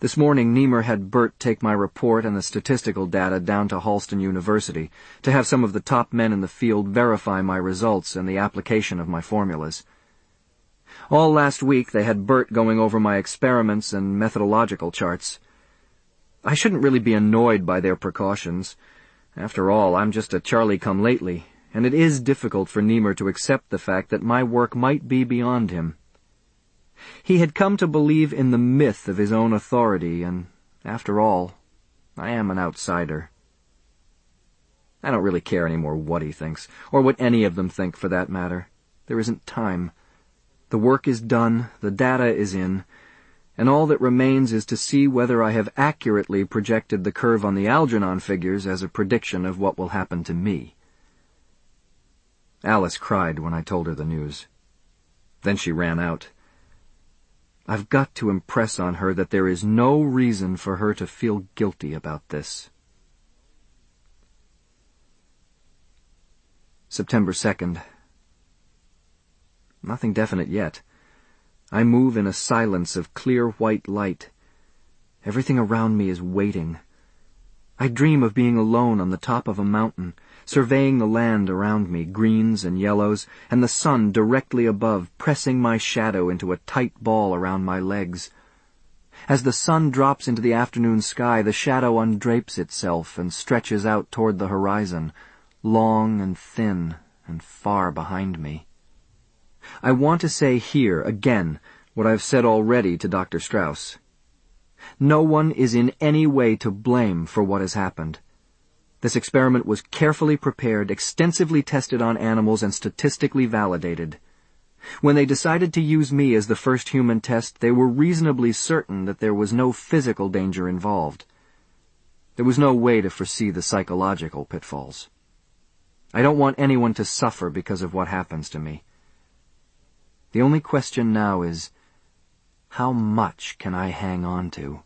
This morning Nemur had Bert take my report and the statistical data down to Halston University to have some of the top men in the field verify my results and the application of my formulas. All last week they had Bert going over my experiments and methodological charts. I shouldn't really be annoyed by their precautions. After all, I'm just a Charlie-come-lately, and it is difficult for Nemur to accept the fact that my work might be beyond him. He had come to believe in the myth of his own authority, and, after all, I am an outsider. I don't really care anymore what he thinks, or what any of them think for that matter. There isn't time. The work is done, the data is in, and all that remains is to see whether I have accurately projected the curve on the Algernon figures as a prediction of what will happen to me. Alice cried when I told her the news. Then she ran out. I've got to impress on her that there is no reason for her to feel guilty about this. September 2nd. Nothing definite yet. I move in a silence of clear white light. Everything around me is waiting. I dream of being alone on the top of a mountain, surveying the land around me, greens and yellows, and the sun directly above, pressing my shadow into a tight ball around my legs. As the sun drops into the afternoon sky, the shadow undrapes itself and stretches out toward the horizon, long and thin and far behind me. I want to say here, again, what I've said already to Dr. Strauss. No one is in any way to blame for what has happened. This experiment was carefully prepared, extensively tested on animals, and statistically validated. When they decided to use me as the first human test, they were reasonably certain that there was no physical danger involved. There was no way to foresee the psychological pitfalls. I don't want anyone to suffer because of what happens to me. The only question now is, how much can I hang on to?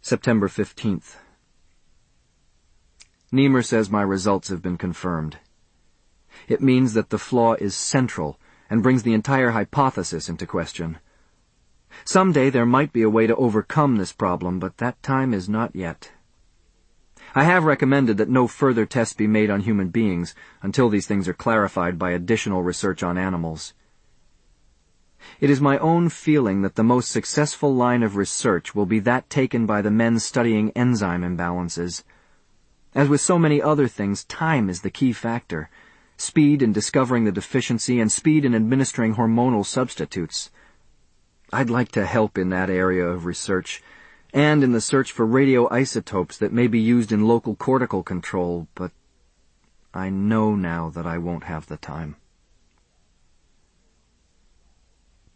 September 15th. Nemur says my results have been confirmed. It means that the flaw is central and brings the entire hypothesis into question. Someday there might be a way to overcome this problem, but that time is not yet. I have recommended that no further tests be made on human beings until these things are clarified by additional research on animals. It is my own feeling that the most successful line of research will be that taken by the men studying enzyme imbalances. As with so many other things, time is the key factor. Speed in discovering the deficiency and speed in administering hormonal substitutes. I'd like to help in that area of research, and in the search for radioisotopes that may be used in local cortical control, but I know now that I won't have the time.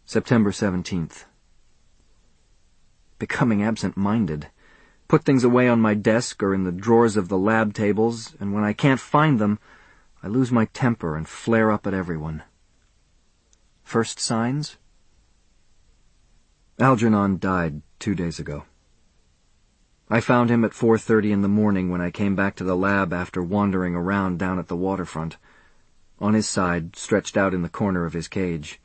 September 17th. Becoming absent-minded. Put things away on my desk or in the drawers of the lab tables, and when I can't find them, I lose my temper and flare up at everyone. First signs? Algernon died two days ago. I found him at 4.30 in the morning when I came back to the lab after wandering around down at the waterfront. On his side, stretched out in the corner of his cage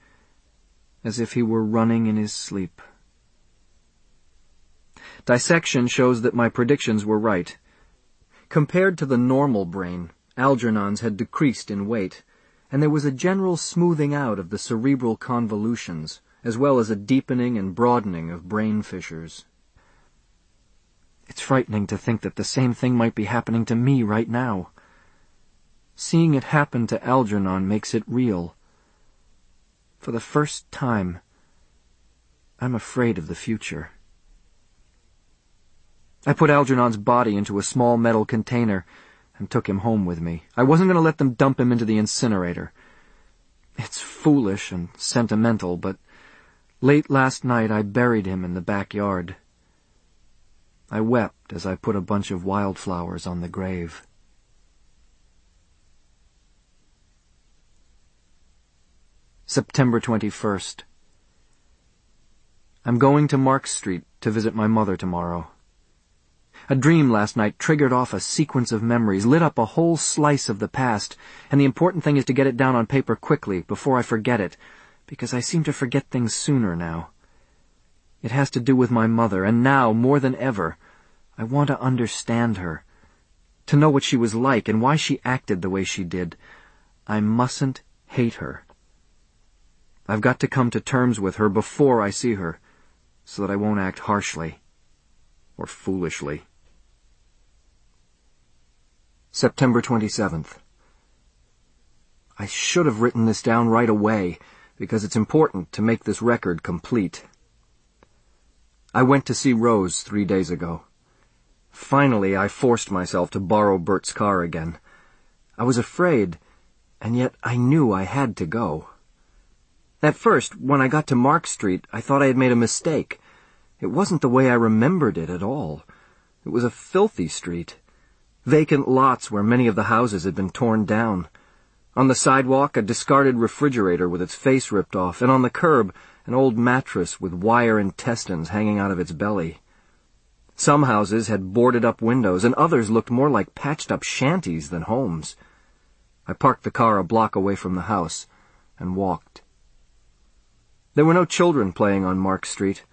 as if he were running in his sleep. Dissection shows that my predictions were right. Compared to the normal brain, Algernon's had decreased in weight, and there was a general smoothing out of the cerebral convolutions, as well as a deepening and broadening of brain fissures. It's frightening to think that the same thing might be happening to me right now. Seeing it happen to Algernon makes it real. For the first time, I'm afraid of the future. I put Algernon's body into a small metal container and took him home with me. I wasn't going to let them dump him into the incinerator. It's foolish and sentimental, but late last night I buried him in the backyard. I wept as I put a bunch of wildflowers on the grave. September 21st. I'm going to Mark Street to visit my mother tomorrow. A dream last night triggered off a sequence of memories, lit up a whole slice of the past, and the important thing is to get it down on paper quickly, before I forget it, because I seem to forget things sooner now. It has to do with my mother, and now, more than ever, I want to understand her. To know what she was like and why she acted the way she did. I mustn't hate her. I've got to come to terms with her before I see her, so that I won't act harshly or foolishly. September 27th. I should have written this down right away, because it's important to make this record complete. I went to see Rose three days ago. Finally, I forced myself to borrow Bert's car again. I was afraid, and yet I knew I had to go. At first, when I got to Mark Street, I thought I had made a mistake. It wasn't the way I remembered it at all. It was a filthy street. Vacant lots where many of the houses had been torn down. On the sidewalk, a discarded refrigerator with its face ripped off, and on the curb, an old mattress with wire intestines hanging out of its belly. Some houses had boarded up windows, and others looked more like patched up shanties than homes. I parked the car a block away from the house and walked. There were no children playing on Mark Street,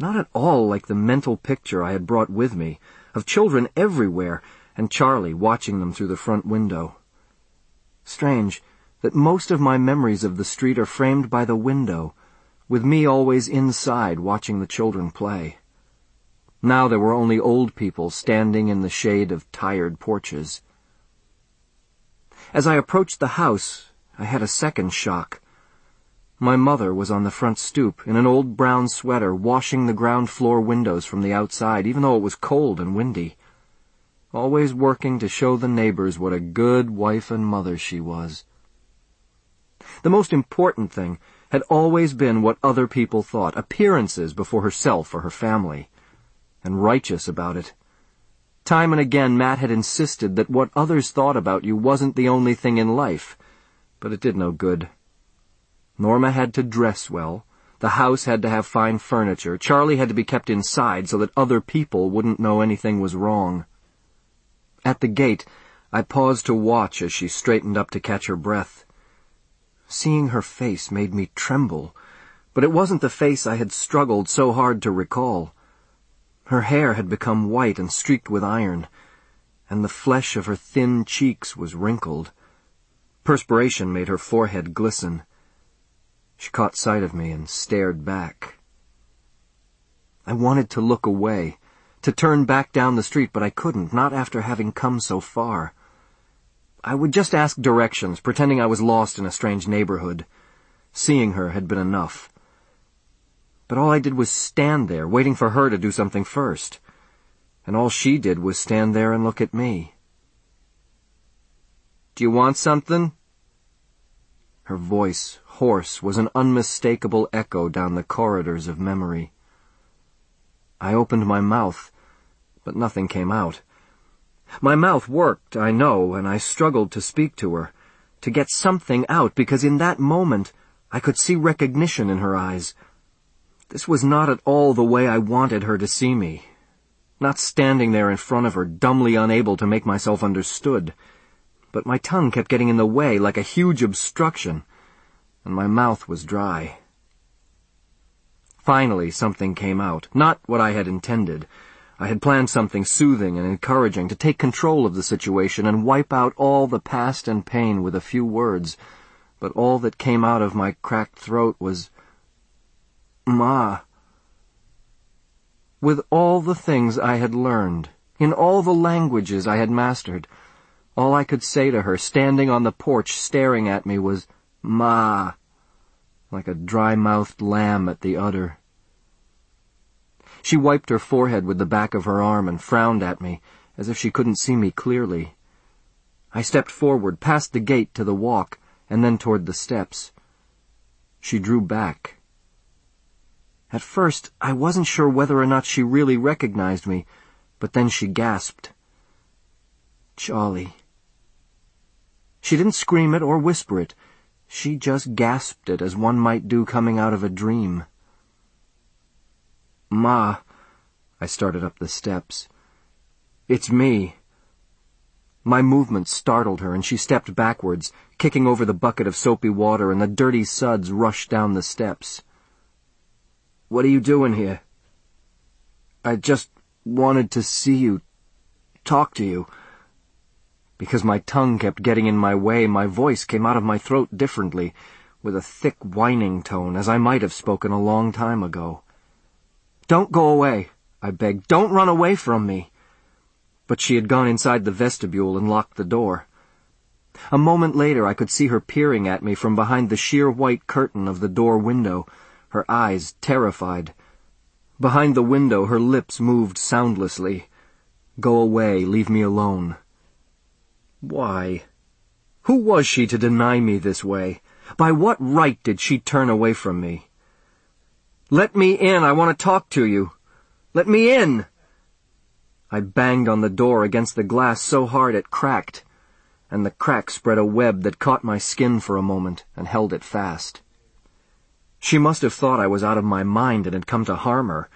not at all like the mental picture I had brought with me of children everywhere and Charlie watching them through the front window. Strange that most of my memories of the street are framed by the window, with me always inside watching the children play. Now there were only old people standing in the shade of tired porches. As I approached the house, I had a second shock. My mother was on the front stoop in an old brown sweater washing the ground floor windows from the outside, even though it was cold and windy. Always working to show the neighbors what a good wife and mother she was. The most important thing had always been what other people thought, appearances before herself or her family and righteous about it. Time and again Matt had insisted that what others thought about you wasn't the only thing in life, but it did no good. Norma had to dress well, the house had to have fine furniture, Charlie had to be kept inside so that other people wouldn't know anything was wrong. At the gate, I paused to watch as she straightened up to catch her breath. Seeing her face made me tremble, but it wasn't the face I had struggled so hard to recall. Her hair had become white and streaked with iron, and the flesh of her thin cheeks was wrinkled. Perspiration made her forehead glisten. She caught sight of me and stared back. I wanted to look away, to turn back down the street, but I couldn't, not after having come so far. I would just ask directions, pretending I was lost in a strange neighborhood. Seeing her had been enough but all I did was stand there, waiting for her to do something first. And all she did was stand there and look at me. Do you want something? Her voice, hoarse, was an unmistakable echo down the corridors of memory. I opened my mouth, but nothing came out. My mouth worked, I know, and I struggled to speak to her, to get something out, because in that moment I could see recognition in her eyes, this was not at all the way I wanted her to see me. Not standing there in front of her, dumbly unable to make myself understood. But my tongue kept getting in the way like a huge obstruction, and my mouth was dry. Finally, something came out. Not what I had intended. I had planned something soothing and encouraging to take control of the situation and wipe out all the past and pain with a few words. But all that came out of my cracked throat was, Ma. With all the things I had learned, in all the languages I had mastered, all I could say to her, standing on the porch staring at me, was, Ma, like a dry-mouthed lamb at the udder. She wiped her forehead with the back of her arm and frowned at me, as if she couldn't see me clearly. I stepped forward, past the gate to the walk, and then toward the steps. She drew back. At first, I wasn't sure whether or not she really recognized me, but then she gasped. Charlie. She didn't scream it or whisper it. She just gasped it as one might do coming out of a dream. Ma, I started up the steps. It's me. My movement startled her, and she stepped backwards, kicking over the bucket of soapy water, and the dirty suds rushed down the steps. What are you doing here? I just wanted to see you, talk to you. Because my tongue kept getting in my way, my voice came out of my throat differently, with a thick whining tone, as I might have spoken a long time ago. Don't go away, I begged. Don't run away from me. but she had gone inside the vestibule and locked the door. A moment later I could see her peering at me from behind the sheer white curtain of the door window, her eyes terrified. Behind the window her lips moved soundlessly. Go away, leave me alone. Why? Who was she to deny me this way? By what right did she turn away from me? Let me in, I want to talk to you. Let me in! I banged on the door against the glass so hard it cracked and the crack spread a web that caught my skin for a moment and held it fast. She must have thought I was out of my mind and had come to harm her.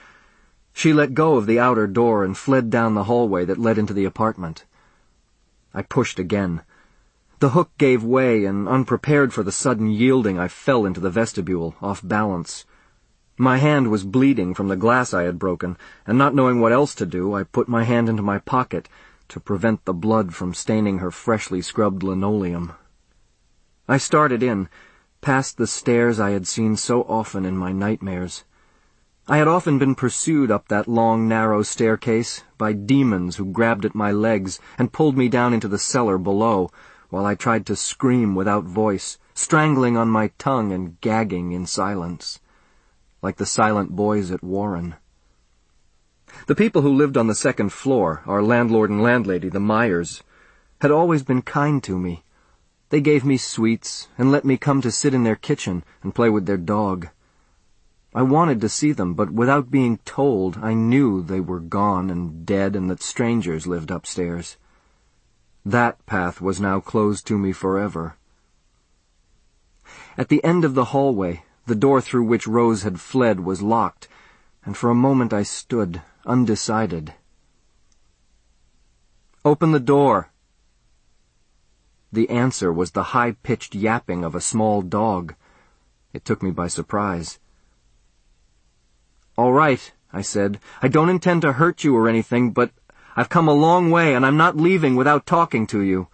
She let go of the outer door and fled down the hallway that led into the apartment. I pushed again. The hook gave way, and unprepared for the sudden yielding, I fell into the vestibule, off balance. My hand was bleeding from the glass I had broken, and not knowing what else to do, I put my hand into my pocket to prevent the blood from staining her freshly scrubbed linoleum. I started in, past the stairs I had seen so often in my nightmares. I had often been pursued up that long, narrow staircase by demons who grabbed at my legs and pulled me down into the cellar below, while I tried to scream without voice, strangling on my tongue and gagging in silence, like the silent boys at Warren. The people who lived on the second floor, our landlord and landlady, the Myers, had always been kind to me. They gave me sweets and let me come to sit in their kitchen and play with their dog. I wanted to see them, but without being told, I knew they were gone and dead and that strangers lived upstairs. That path was now closed to me forever. At the end of the hallway, the door through which Rose had fled was locked, and for a moment I stood, undecided. Open the door. The answer was the high-pitched yapping of a small dog. It took me by surprise. All right, I said. I don't intend to hurt you or anything, but I've come a long way and I'm not leaving without talking to you.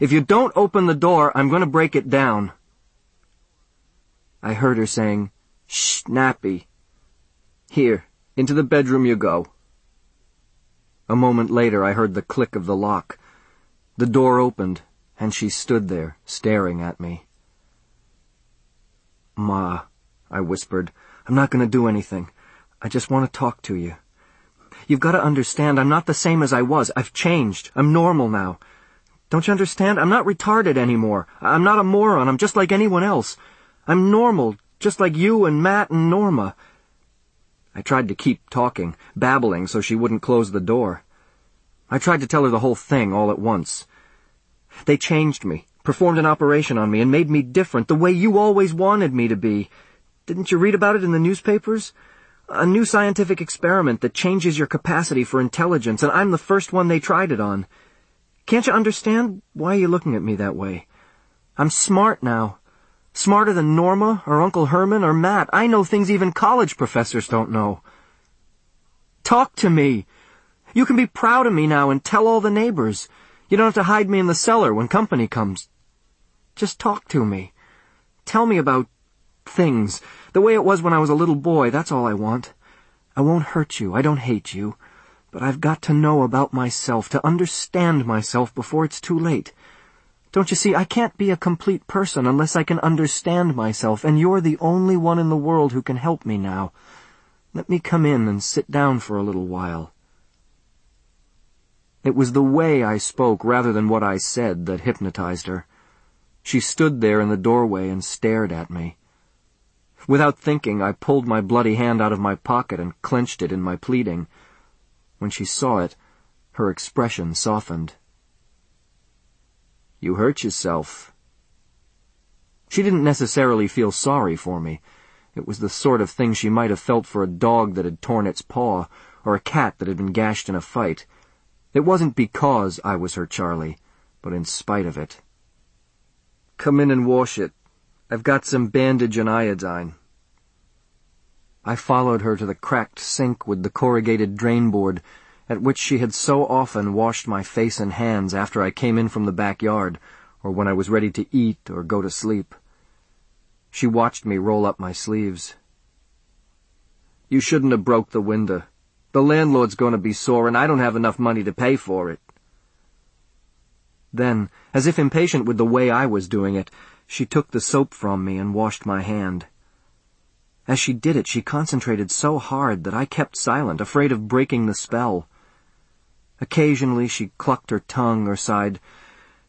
If you don't open the door, I'm going to break it down. I heard her saying, Shh, Nappy. Here, into the bedroom you go. A moment later I heard the click of the lock. The door opened, and she stood there, staring at me. Ma, I whispered, I'm not going to do anything. I just want to talk to you. You've got to understand I'm not the same as I was. I've changed. I'm normal now. Don't you understand? I'm not retarded anymore. I'm not a moron. I'm just like anyone else. I'm normal, just like you and Matt and Norma. I tried to keep talking, babbling so she wouldn't close the door. I tried to tell her the whole thing all at once. They changed me, performed an operation on me, and made me different, the way you always wanted me to be. Didn't you read about it in the newspapers? A new scientific experiment that changes your capacity for intelligence, and I'm the first one they tried it on. Can't you understand? Why are you looking at me that way? I'm smart now. Smarter than Norma, or Uncle Herman, or Matt. I know things even college professors don't know. Talk to me. You can be proud of me now and tell all the neighbors. You don't have to hide me in the cellar when company comes. Just talk to me. Tell me about things. The way it was when I was a little boy, that's all I want. I won't hurt you. I don't hate you. But I've got to know about myself, to understand myself before it's too late. Don't you see, I can't be a complete person unless I can understand myself, and you're the only one in the world who can help me now. Let me come in and sit down for a little while. It was the way I spoke rather than what I said that hypnotized her. She stood there in the doorway and stared at me. Without thinking, I pulled my bloody hand out of my pocket and clenched it in my pleading. When she saw it, her expression softened. You hurt yourself. She didn't necessarily feel sorry for me. It was the sort of thing she might have felt for a dog that had torn its paw, or a cat that had been gashed in a fight. It wasn't because I was her Charlie, but in spite of it. Come in and wash it. I've got some bandage and iodine. I followed her to the cracked sink with the corrugated drain board at which she had so often washed my face and hands after I came in from the backyard, or when I was ready to eat or go to sleep. She watched me roll up my sleeves. You shouldn't have broke the window. The landlord's going to be sore, and I don't have enough money to pay for it. Then, as if impatient with the way I was doing it, she took the soap from me and washed my hand. As she did it, she concentrated so hard that I kept silent, afraid of breaking the spell. Occasionally she clucked her tongue or sighed,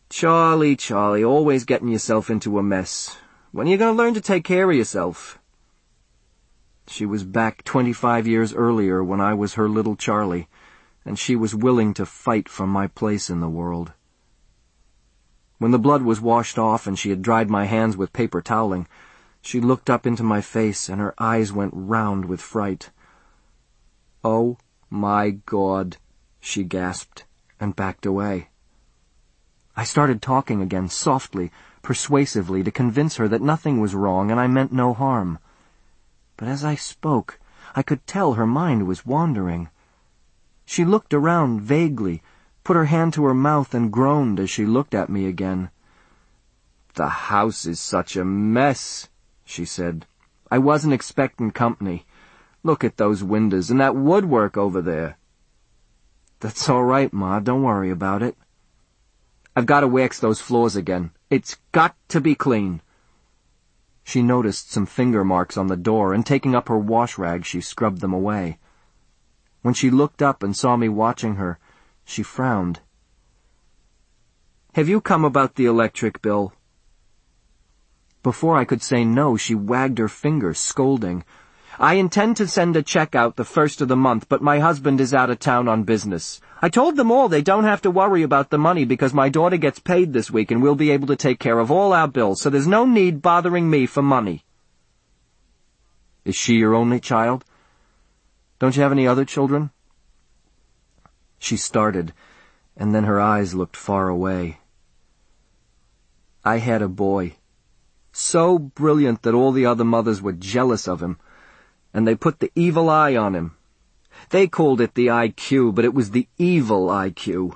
Charlie, Charlie, always getting yourself into a mess. When are you going to learn to take care of yourself? She was back twenty-five years earlier when I was her little Charlie, and she was willing to fight for my place in the world. When the blood was washed off and she had dried my hands with paper toweling, she looked up into my face and her eyes went round with fright. Oh, my God, she gasped and backed away. I started talking again, softly, persuasively, to convince her that nothing was wrong and I meant no harm. But as I spoke, I could tell her mind was wandering. She looked around vaguely, put her hand to her mouth and groaned as she looked at me again. The house is such a mess, she said. I wasn't expecting company. Look at those windows and that woodwork over there. That's all right, Ma. Don't worry about it. I've got to wax those floors again. It's got to be clean. She noticed some finger marks on the door, and taking up her wash rag, she scrubbed them away. When she looked up and saw me watching her, she frowned. Have you come about the electric bill? Before I could say no, she wagged her finger, scolding. I intend to send a check out the first of the month, but my husband is out of town on business. I told them all they don't have to worry about the money because my daughter gets paid this week and we'll be able to take care of all our bills, so there's no need bothering me for money. Is she your only child? Don't you have any other children? She started, and then her eyes looked far away. I had a boy so brilliant that all the other mothers were jealous of him, and they put the evil eye on him. They called it the IQ, but it was the evil IQ.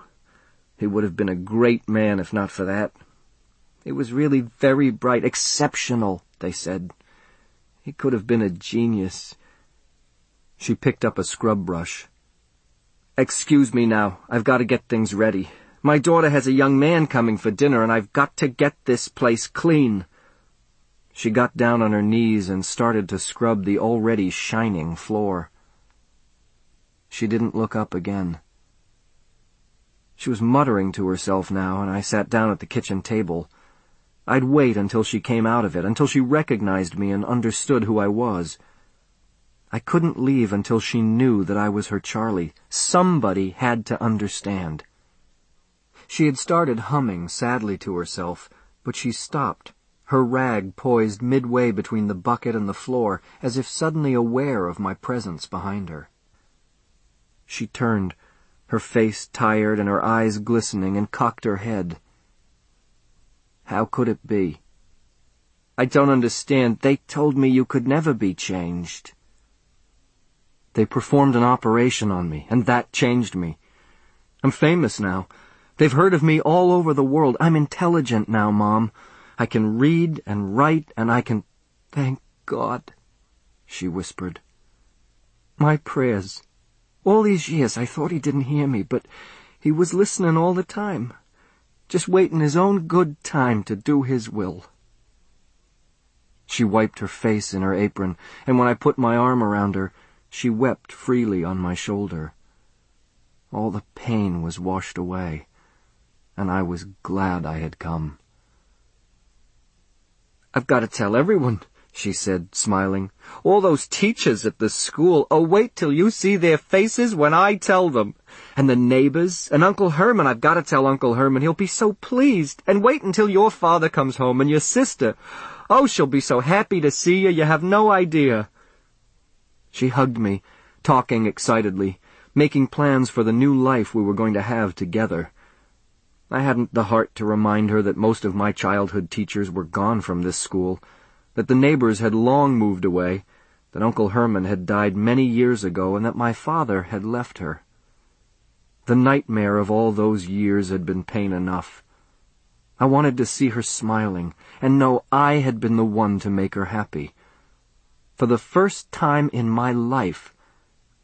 He would have been a great man if not for that. He was really very bright, exceptional, they said. He could have been a genius. She picked up a scrub brush. Excuse me now, I've got to get things ready. My daughter has a young man coming for dinner, and I've got to get this place clean. She got down on her knees and started to scrub the already shining floor. She didn't look up again. She was muttering to herself now, and I sat down at the kitchen table. I'd wait until she came out of it, until she recognized me and understood who I was. I couldn't leave until she knew that I was her Charlie. Somebody had to understand. She had started humming sadly to herself, but she stopped her rag poised midway between the bucket and the floor, as if suddenly aware of my presence behind her. She turned, her face tired and her eyes glistening, and cocked her head. How could it be? I don't understand. They told me you could never be changed. They performed an operation on me, and that changed me. I'm famous now. They've heard of me all over the world. I'm intelligent now, Mom. I can read and write, and I can... Thank God, she whispered. My prayers. All these years I thought he didn't hear me, but he was listening all the time, just waiting his own good time to do his will. She wiped her face in her apron, and when I put my arm around her, she wept freely on my shoulder. All the pain was washed away, and I was glad I had come. I've got to tell everyone, she said, smiling. All those teachers at the school. Oh, wait till you see their faces when I tell them. And the neighbors, and Uncle Herman, I've got to tell Uncle Herman. He'll be so pleased. And wait until your father comes home and your sister. Oh, she'll be so happy to see you, you have no idea. She hugged me, talking excitedly, making plans for the new life we were going to have together. I hadn't the heart to remind her that most of my childhood teachers were gone from this school, that the neighbors had long moved away, that Uncle Herman had died many years ago, and that my father had left her. The nightmare of all those years had been pain enough. I wanted to see her smiling, and know I had been the one to make her happy. For the first time in my life,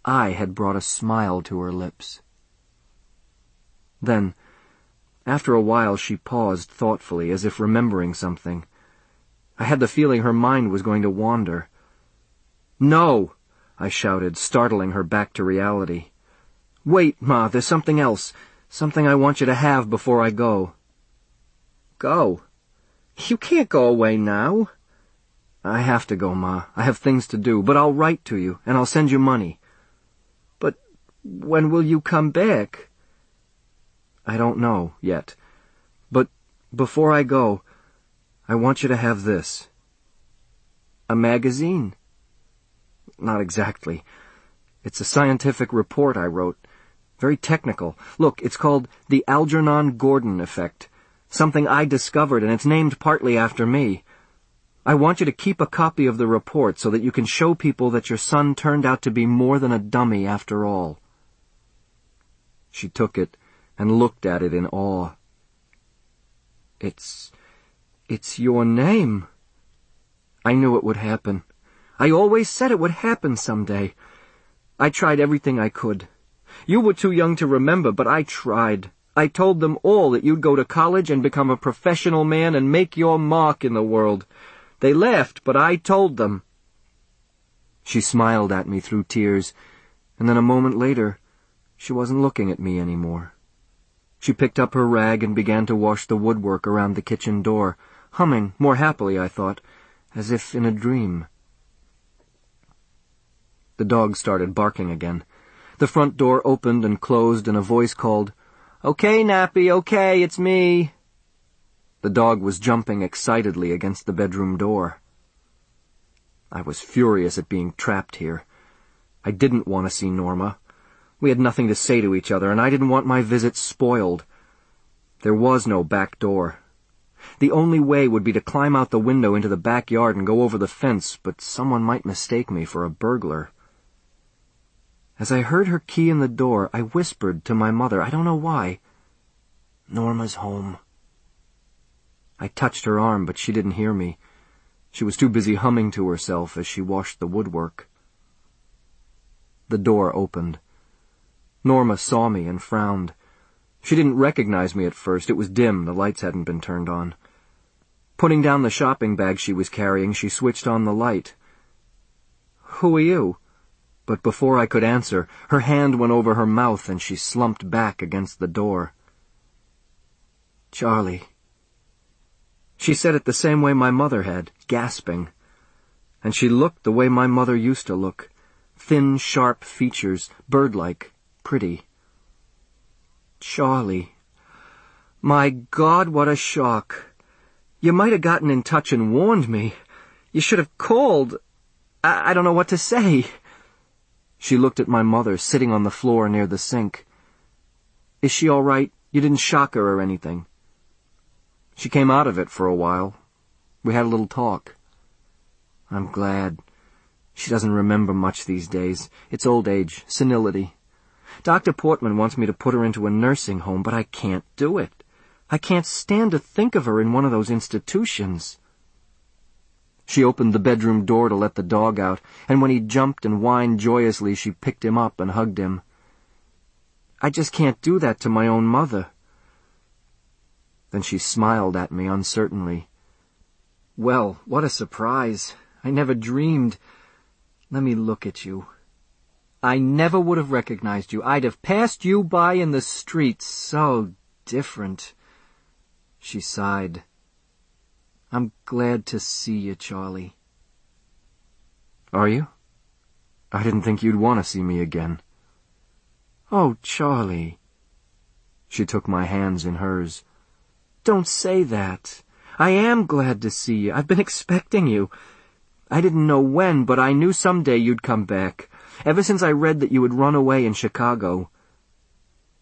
I had brought a smile to her lips. Then, after a while, she paused thoughtfully, as if remembering something. I had the feeling her mind was going to wander. No! I shouted, startling her back to reality. Wait, Ma, there's something else. Something I want you to have before I go. Go? You can't go away now. I have to go, Ma. I have things to do, but I'll write to you, and I'll send you money. But when will you come back? I don't know, yet. But before I go, I want you to have this. A magazine? Not exactly. It's a scientific report I wrote. Very technical. Look, it's called the Algernon Gordon Effect. Something I discovered, and it's named partly after me. I want you to keep a copy of the report so that you can show people that your son turned out to be more than a dummy after all. She took it and looked at it in awe. It's... it's your name. I knew it would happen. I always said it would happen someday. I tried everything I could. You were too young to remember, but I tried. I told them all that you'd go to college and become a professional man and make your mark in the world. They laughed, but I told them. She smiled at me through tears, and then a moment later, she wasn't looking at me anymore. She picked up her rag and began to wash the woodwork around the kitchen door, humming more happily, I thought, as if in a dream. The dog started barking again. The front door opened and closed and a voice called, Okay, Nappy, okay, it's me. The dog was jumping excitedly against the bedroom door. I was furious at being trapped here. I didn't want to see Norma. We had nothing to say to each other, and I didn't want my visit spoiled. There was no back door. The only way would be to climb out the window into the backyard and go over the fence, but someone might mistake me for a burglar. As I heard her key in the door, I whispered to my mother, I don't know why, Norma's home. I touched her arm, but she didn't hear me. She was too busy humming to herself as she washed the woodwork. The door opened. Norma saw me and frowned. She didn't recognize me at first. It was dim. The lights hadn't been turned on. Putting down the shopping bag she was carrying, she switched on the light. Who are you? But before I could answer, her hand went over her mouth and she slumped back against the door. Charlie. She said it the same way my mother had, gasping. And she looked the way my mother used to look. Thin, sharp features, bird-like, pretty. Charlie. My God, what a shock. You might have gotten in touch and warned me. You should have called. I, I don't know what to say. She looked at my mother, sitting on the floor near the sink. Is she all right? You didn't shock her or anything? She came out of it for a while. We had a little talk. I'm glad. She doesn't remember much these days. It's old age, senility. Dr. Portman wants me to put her into a nursing home, but I can't do it. I can't stand to think of her in one of those institutions. She opened the bedroom door to let the dog out, and when he jumped and whined joyously, she picked him up and hugged him. I just can't do that to my own mother. Then she smiled at me uncertainly. Well, what a surprise. I never dreamed. Let me look at you. I never would have recognized you. I'd have passed you by in the street. So different. She sighed. I'm glad to see you, Charlie. Are you? I didn't think you'd want to see me again. Oh, Charlie. She took my hands in hers. Don't say that. I am glad to see you. I've been expecting you. I didn't know when, but I knew someday you'd come back, ever since I read that you had run away in Chicago.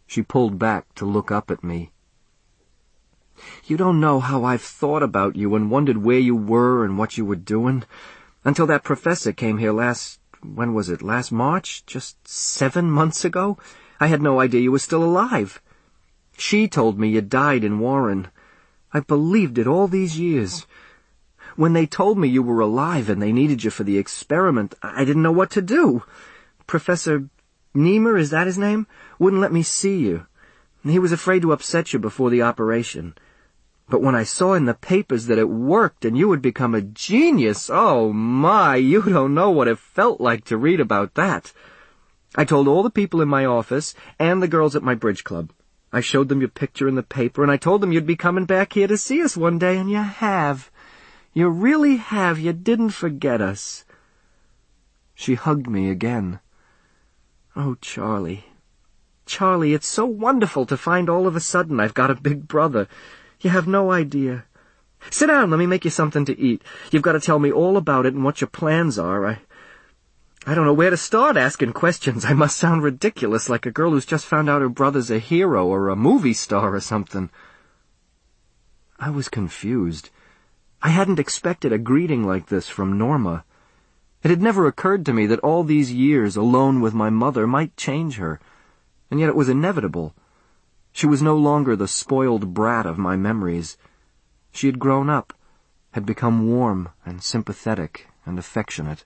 She pulled back to look up at me. You don't know how I've thought about you and wondered where you were and what you were doing. Until that professor came here last, when was it, last March? Just seven months ago? I had no idea you were still alive. She told me you died in Warren. I believed it all these years. When they told me you were alive and they needed you for the experiment, I didn't know what to do. Professor Nemur, is that his name? Wouldn't let me see you. He was afraid to upset you before the operation. But when I saw in the papers that it worked and you had become a genius, oh my, you don't know what it felt like to read about that. I told all the people in my office and the girls at my bridge club. I showed them your picture in the paper and I told them you'd be coming back here to see us one day and you have. You really have. You didn't forget us. She hugged me again. Oh, Charlie. Charlie, it's so wonderful to find all of a sudden I've got a big brother. You have no idea. Sit down, let me make you something to eat. You've got to tell me all about it and what your plans are. I, I don't know where to start asking questions. I must sound ridiculous, like a girl who's just found out her brother's a hero or a movie star or something. I was confused. I hadn't expected a greeting like this from Norma. It had never occurred to me that all these years alone with my mother might change her, and yet it was inevitable. She was no longer the spoiled brat of my memories. She had grown up, had become warm and sympathetic and affectionate.